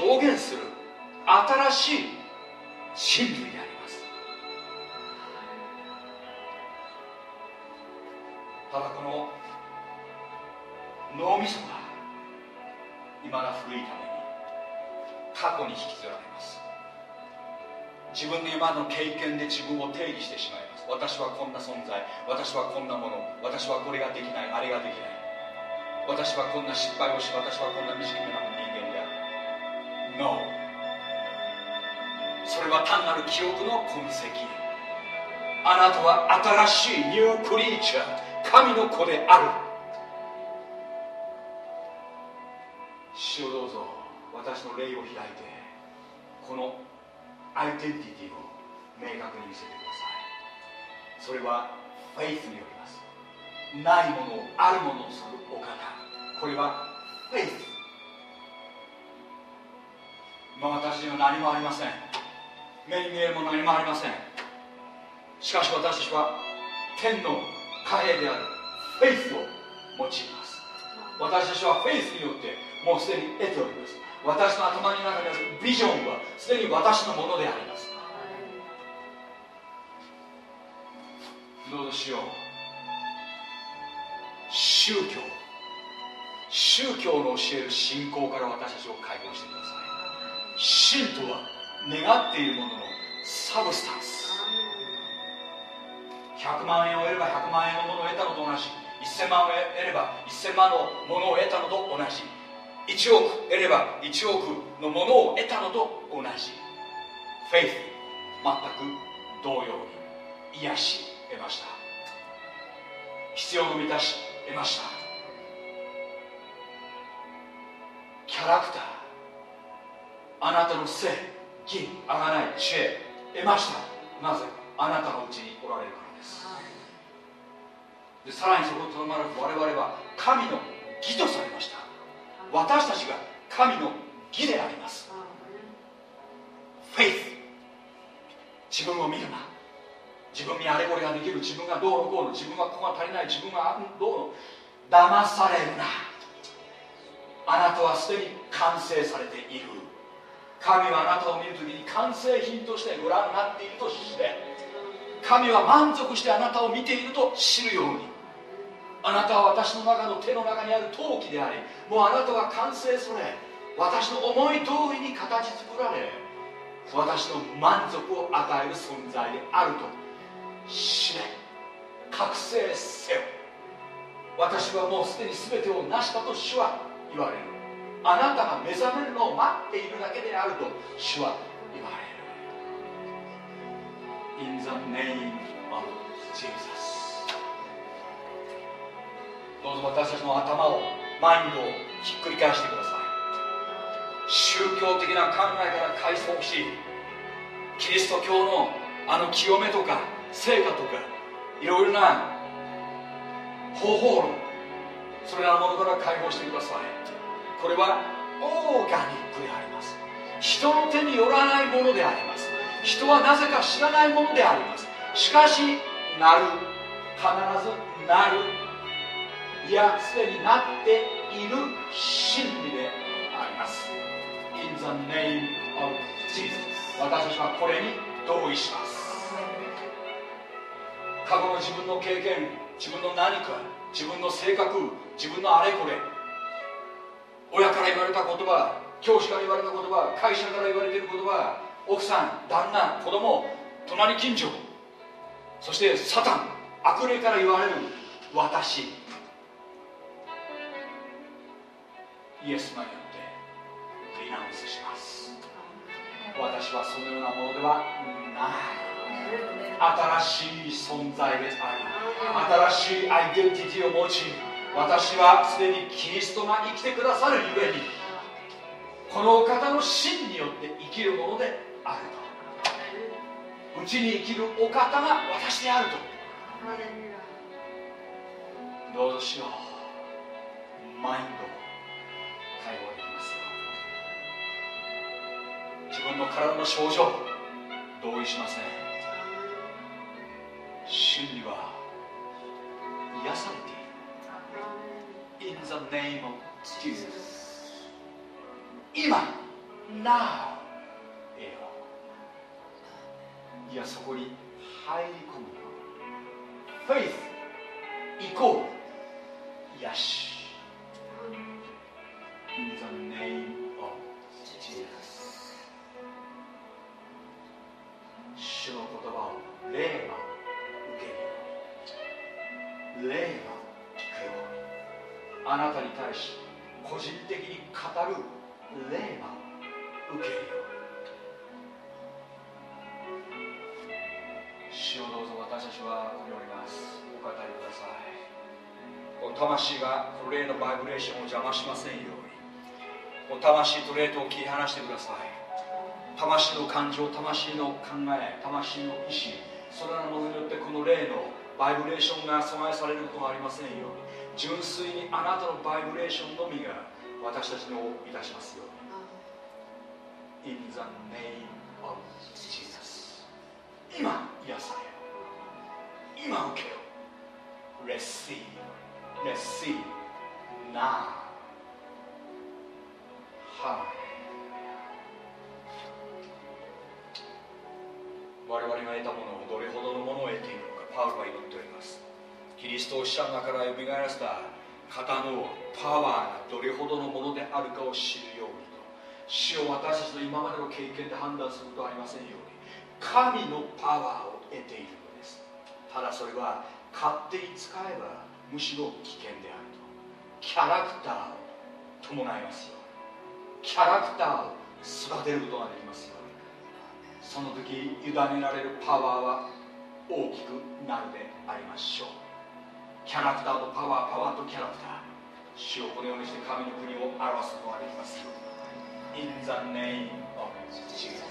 表現する新しい真理であります。ただこの脳みそがいまだ古いために過去に引きずられます。自分の今の経験で自分を定義してしまいます。私はこんな存在。私はこんなもの。私はこれができない。あれができない。私はこんな失敗をし私はこんな惨めな人間である No それは単なる記憶の痕跡。あなたは新しいニュークリーチャー。神の子である。主をどうぞ私の霊を開いてこのアイデンティティを明確に見せてください。それはフェイスによります。ないものをあるものをするお方。これはフェイス。今私には何もありません。目に見えるもの何もありません。しかし私たちは天の貨幣であるフェイスを用います。私たちはフェイスによってもうすでに得ております。私の頭の中にあるビジョンはすでに私のものであります。どうぞしよう。宗教。宗教の教える信仰から私たちを解放してください。信とは願っているもののサブスタンス。100万円を得れば100万円のものを得たのと同じ。1000万を得れば1000万のものを得たのと同じ。1億得れば1億のものを得たのと同じ。フェイス全く同様に癒し得ました。必要の満たし得ました。キャラクターあなたの性義あがない知恵得ました。なぜあなたのうちにおられるからです。でさらにそこにとどまらず我々は神の義とされました。私たちが神の義であります。フェイス自分を見るな。自分にあれこれができる。自分がどうのこうの自分はここが足りない。自分がどうの騙されるな。あなたはすでに完成されている。神はあなたを見るときに完成品としてご覧になっているとして神は満足してあなたを見ていると知るようにあなたは私の中の手の中にある陶器でありもうあなたは完成それ私の思い通りに形作られ私の満足を与える存在であると知れ覚醒せよ。私はもうすでに全てを成したと主は言われる。あなたが目覚めるのを待っているだけであると主は言われる。In the name of Jesus どうぞ私たちの頭をマインドをひっくり返してください。宗教的な考えから解放しキリスト教のあの清めとか成果とかいろいろな方法論それらのものから解放してください。これはオーガニックであります。人の手によらないものであります。人はなぜか知らないものであります。しかしなる必ずなる。いやすでになっている真理であります。In the name of Jesus 私たちはこれに同意します。過去の自分の経験自分の何か自分の性格自分のあれこれ親から言われた言葉教師から言われた言葉会社から言われている言葉奥さん旦那子供隣近所そしてサタン悪霊から言われる私。イエスのによってリナウンスします。私はそのようなものではない。新しい存在であり新しいアイデンティティを持ち私はすでにキリストが生きてくださるゆえにこのお方の真によって生きるものであると。うちに生きるお方が私であると。どうぞしよう。マインドを解放できますよ。自分の体の症状同意しません。真理は癒されている。In the name of Jesus 今 Now えよいやそこに入り込むよ Faith イコール癒し In the name of Jesus 主の言葉を霊が受ける霊があなたに対し個人的に語る霊が受けるよう主をどうぞ私たちはここにおりますお語りくださいこの魂がこの霊のバイブレーションを邪魔しませんように。この魂と霊とを切り離してください。魂の感情魂の考え魂の意志そのようなものによってこの霊のバイブレーションが阻害されることがありませんように。純粋にあなたのバイブレーションのみが私たちのいたしますように。In the name of Jesus. 今癒され。よ今受けよ Receive. Receive now. はい我々が得たものをどれほどのものを得ているのかパウロは祈っておりますキリストを死者の中からよみがえらせた方のパワーがどれほどのものであるかを知るようにと。死を私たちの今までの経験で判断することはありませんように。神のパワーを得ているのです。ただそれは勝手に使えばむしろ危険であると。キャラクターを伴いますよキャラクターを育てることができますよその時委ねられるパワーは大きくなるでありましょう。キャラクターとパワーパワーとキャラクター。主をこのようにして神の国を表すことができます。よ In the name of Jesus.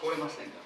こえませんか？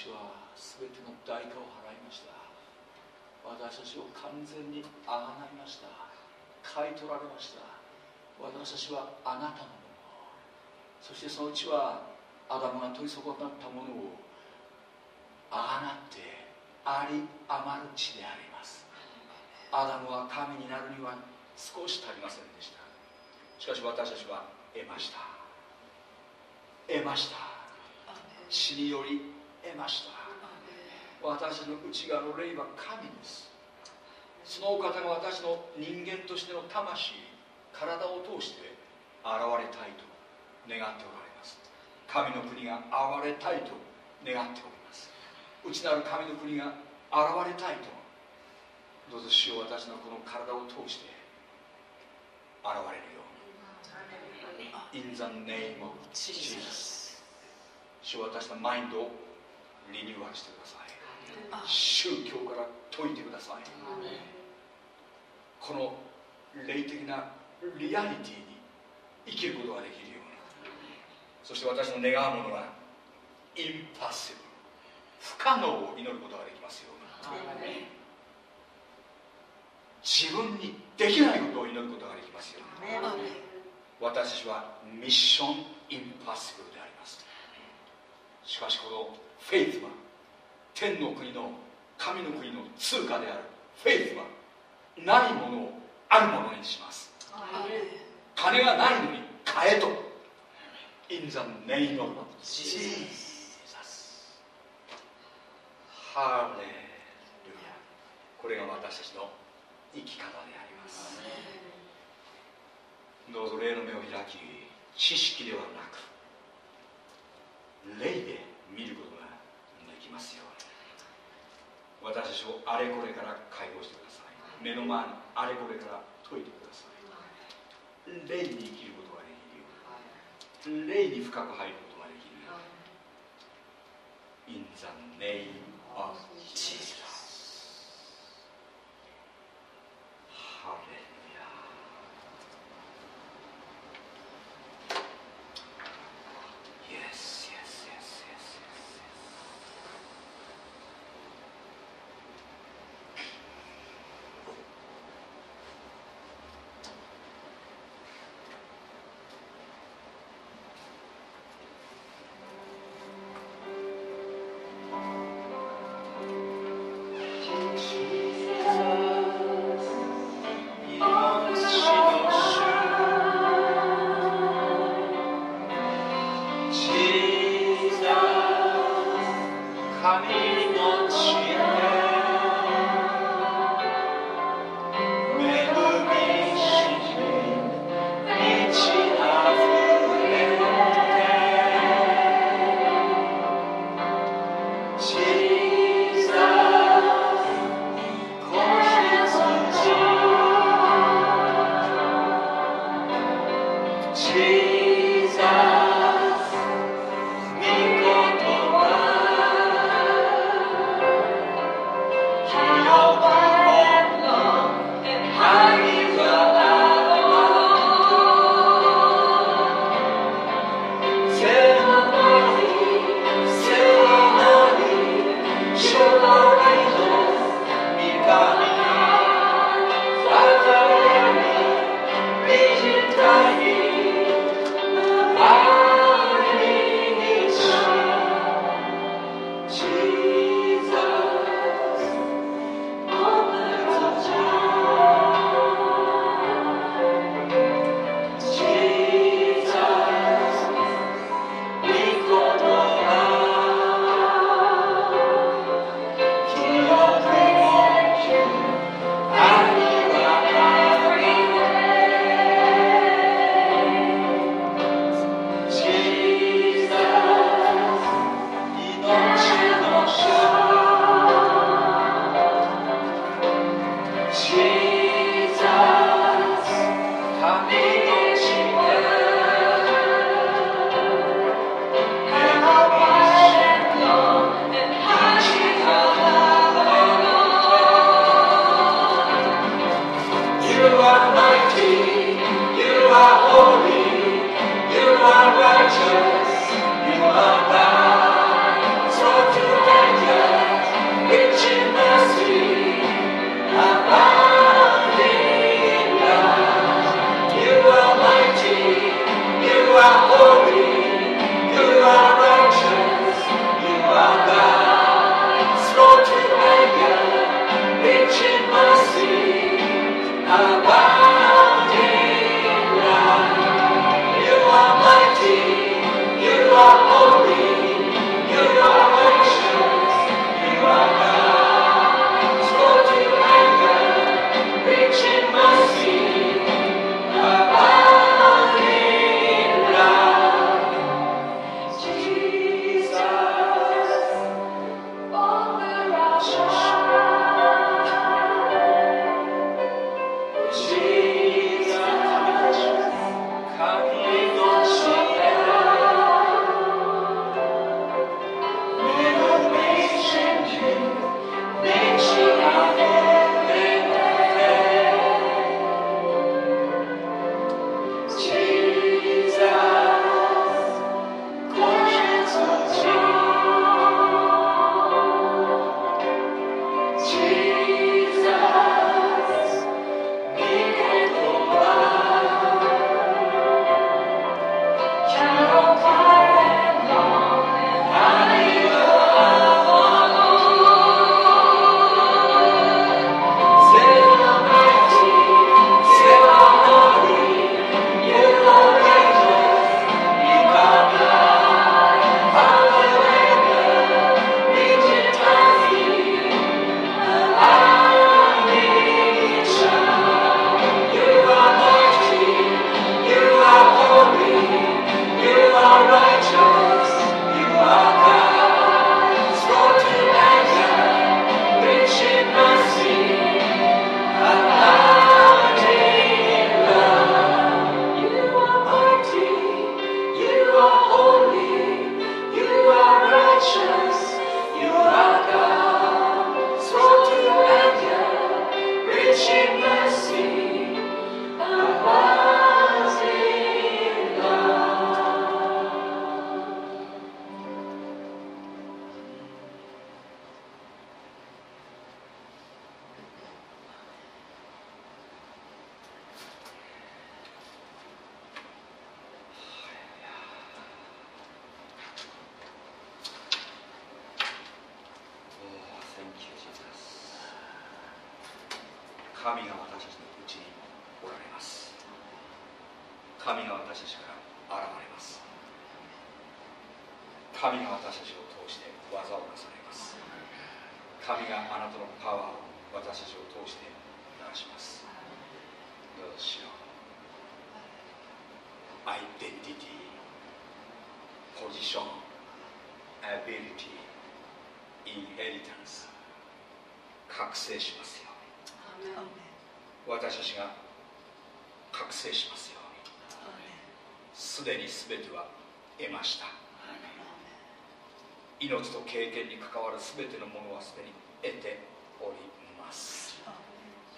あなたの血は全ての代価を払いました。私たちを完全にあがないました。買い取られました。私たちはあなたのもの。そしてその血はアダムが取り損なったものをあがなってあり余る血であります。アダムは神になるには少し足りませんでした。しかし私たちは得ました。得ました。死により得ました。私の内側の霊は神です。そのお方が私の人間としての魂体を通して現れたいと願っておられます。神の国が現れたいと願っております。内なる神の国が現れたいとどうぞ主を私のこの体を通して現れるように。In the name of Jesus. 主を私のマインドをリニューアルしてください。宗教から解いてください。この霊的なリアリティに生きることができるように。そして私の願うものはインパッシブ不可能を祈ることができますように。自分にできないことを祈ることができますように。私はミッションインパッシブルであります。しかしこのフェイスは天の国の神の国の通貨である。フェイスはないものをあるものにします。金がないのに買えと。In the name of Jesus ハーレルヤ。これが私たちの生き方であります。どうぞ霊の目を開き知識ではなく霊で見ることがきますよ。うに私をあれこれから解放してください。目の前のあれこれから解いてください。霊に生きることができる。ように霊に深く入ることができる。ように In the name of Jesus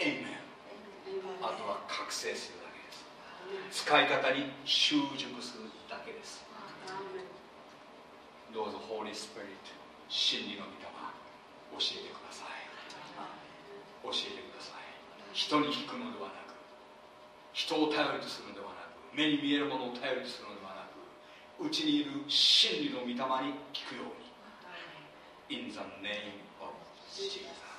あとは覚醒するだけです。使い方に習熟するだけです。どうぞホーリースピリット真理の御霊教えてください。教えてください。人に聞くのではなく人を頼りとするのではなく目に見えるものを頼りとするのではなくうちにいる真理の御霊に聞くように。In the name of Jesus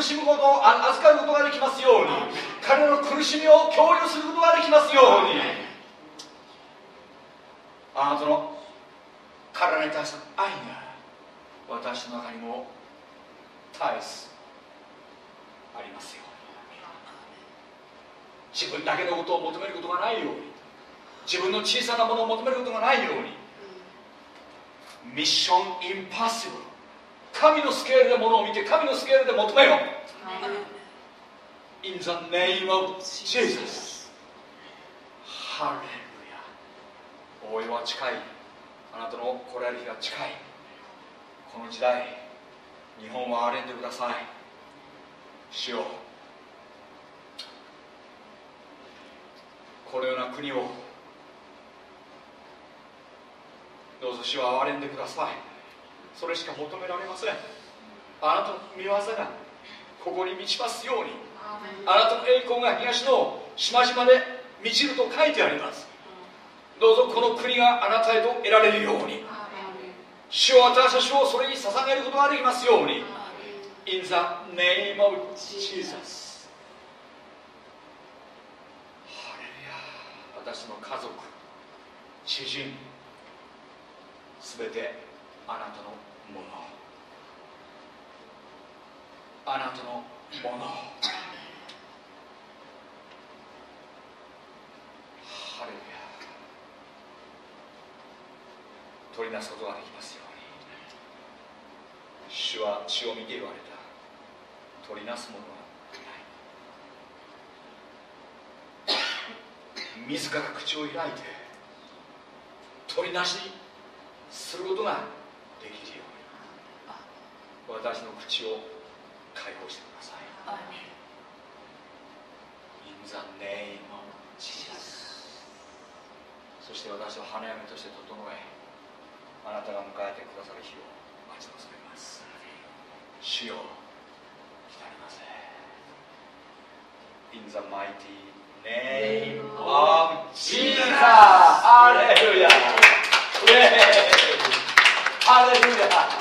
苦しむことをあ預かることができますように彼の苦しみを共有することができますように。あなたの彼らに対する愛が私の中にも絶えずありますように。自分だけのことを求めることがないように。自分の小さなものを求めることがないように。ミッションインパッシブル。神のスケールでものを見て神のスケールで求めよう。In the name of Jesus. ハレルヤ大いは近い。あなたの来られる日が近い。この時代日本は憐れんでください。主よ。このような国をどうぞ主は憐れんでくださいそれしか求められません。あなたの見業がここに満ちますように。あなたの栄光が東の島々で満ちると書いてあります。どうぞこの国があなたへと得られるように。主を私たちをそれに捧げることができますように。In the name of Jesus ハレルヤ。私の家族知人すべてあなたのものあなたのものハレルヤ。取りなすことができますように。主は血を見て言われた。取りなすものはない。自ら口を開いて取りなしにすることができるよ私の口を解放してください。In the name of Jesus そして私を花嫁として整えあなたが迎えてくださる日を待ち望みます。主よ来たりませ。In the mighty name of Jesus ハレルヤハレルヤ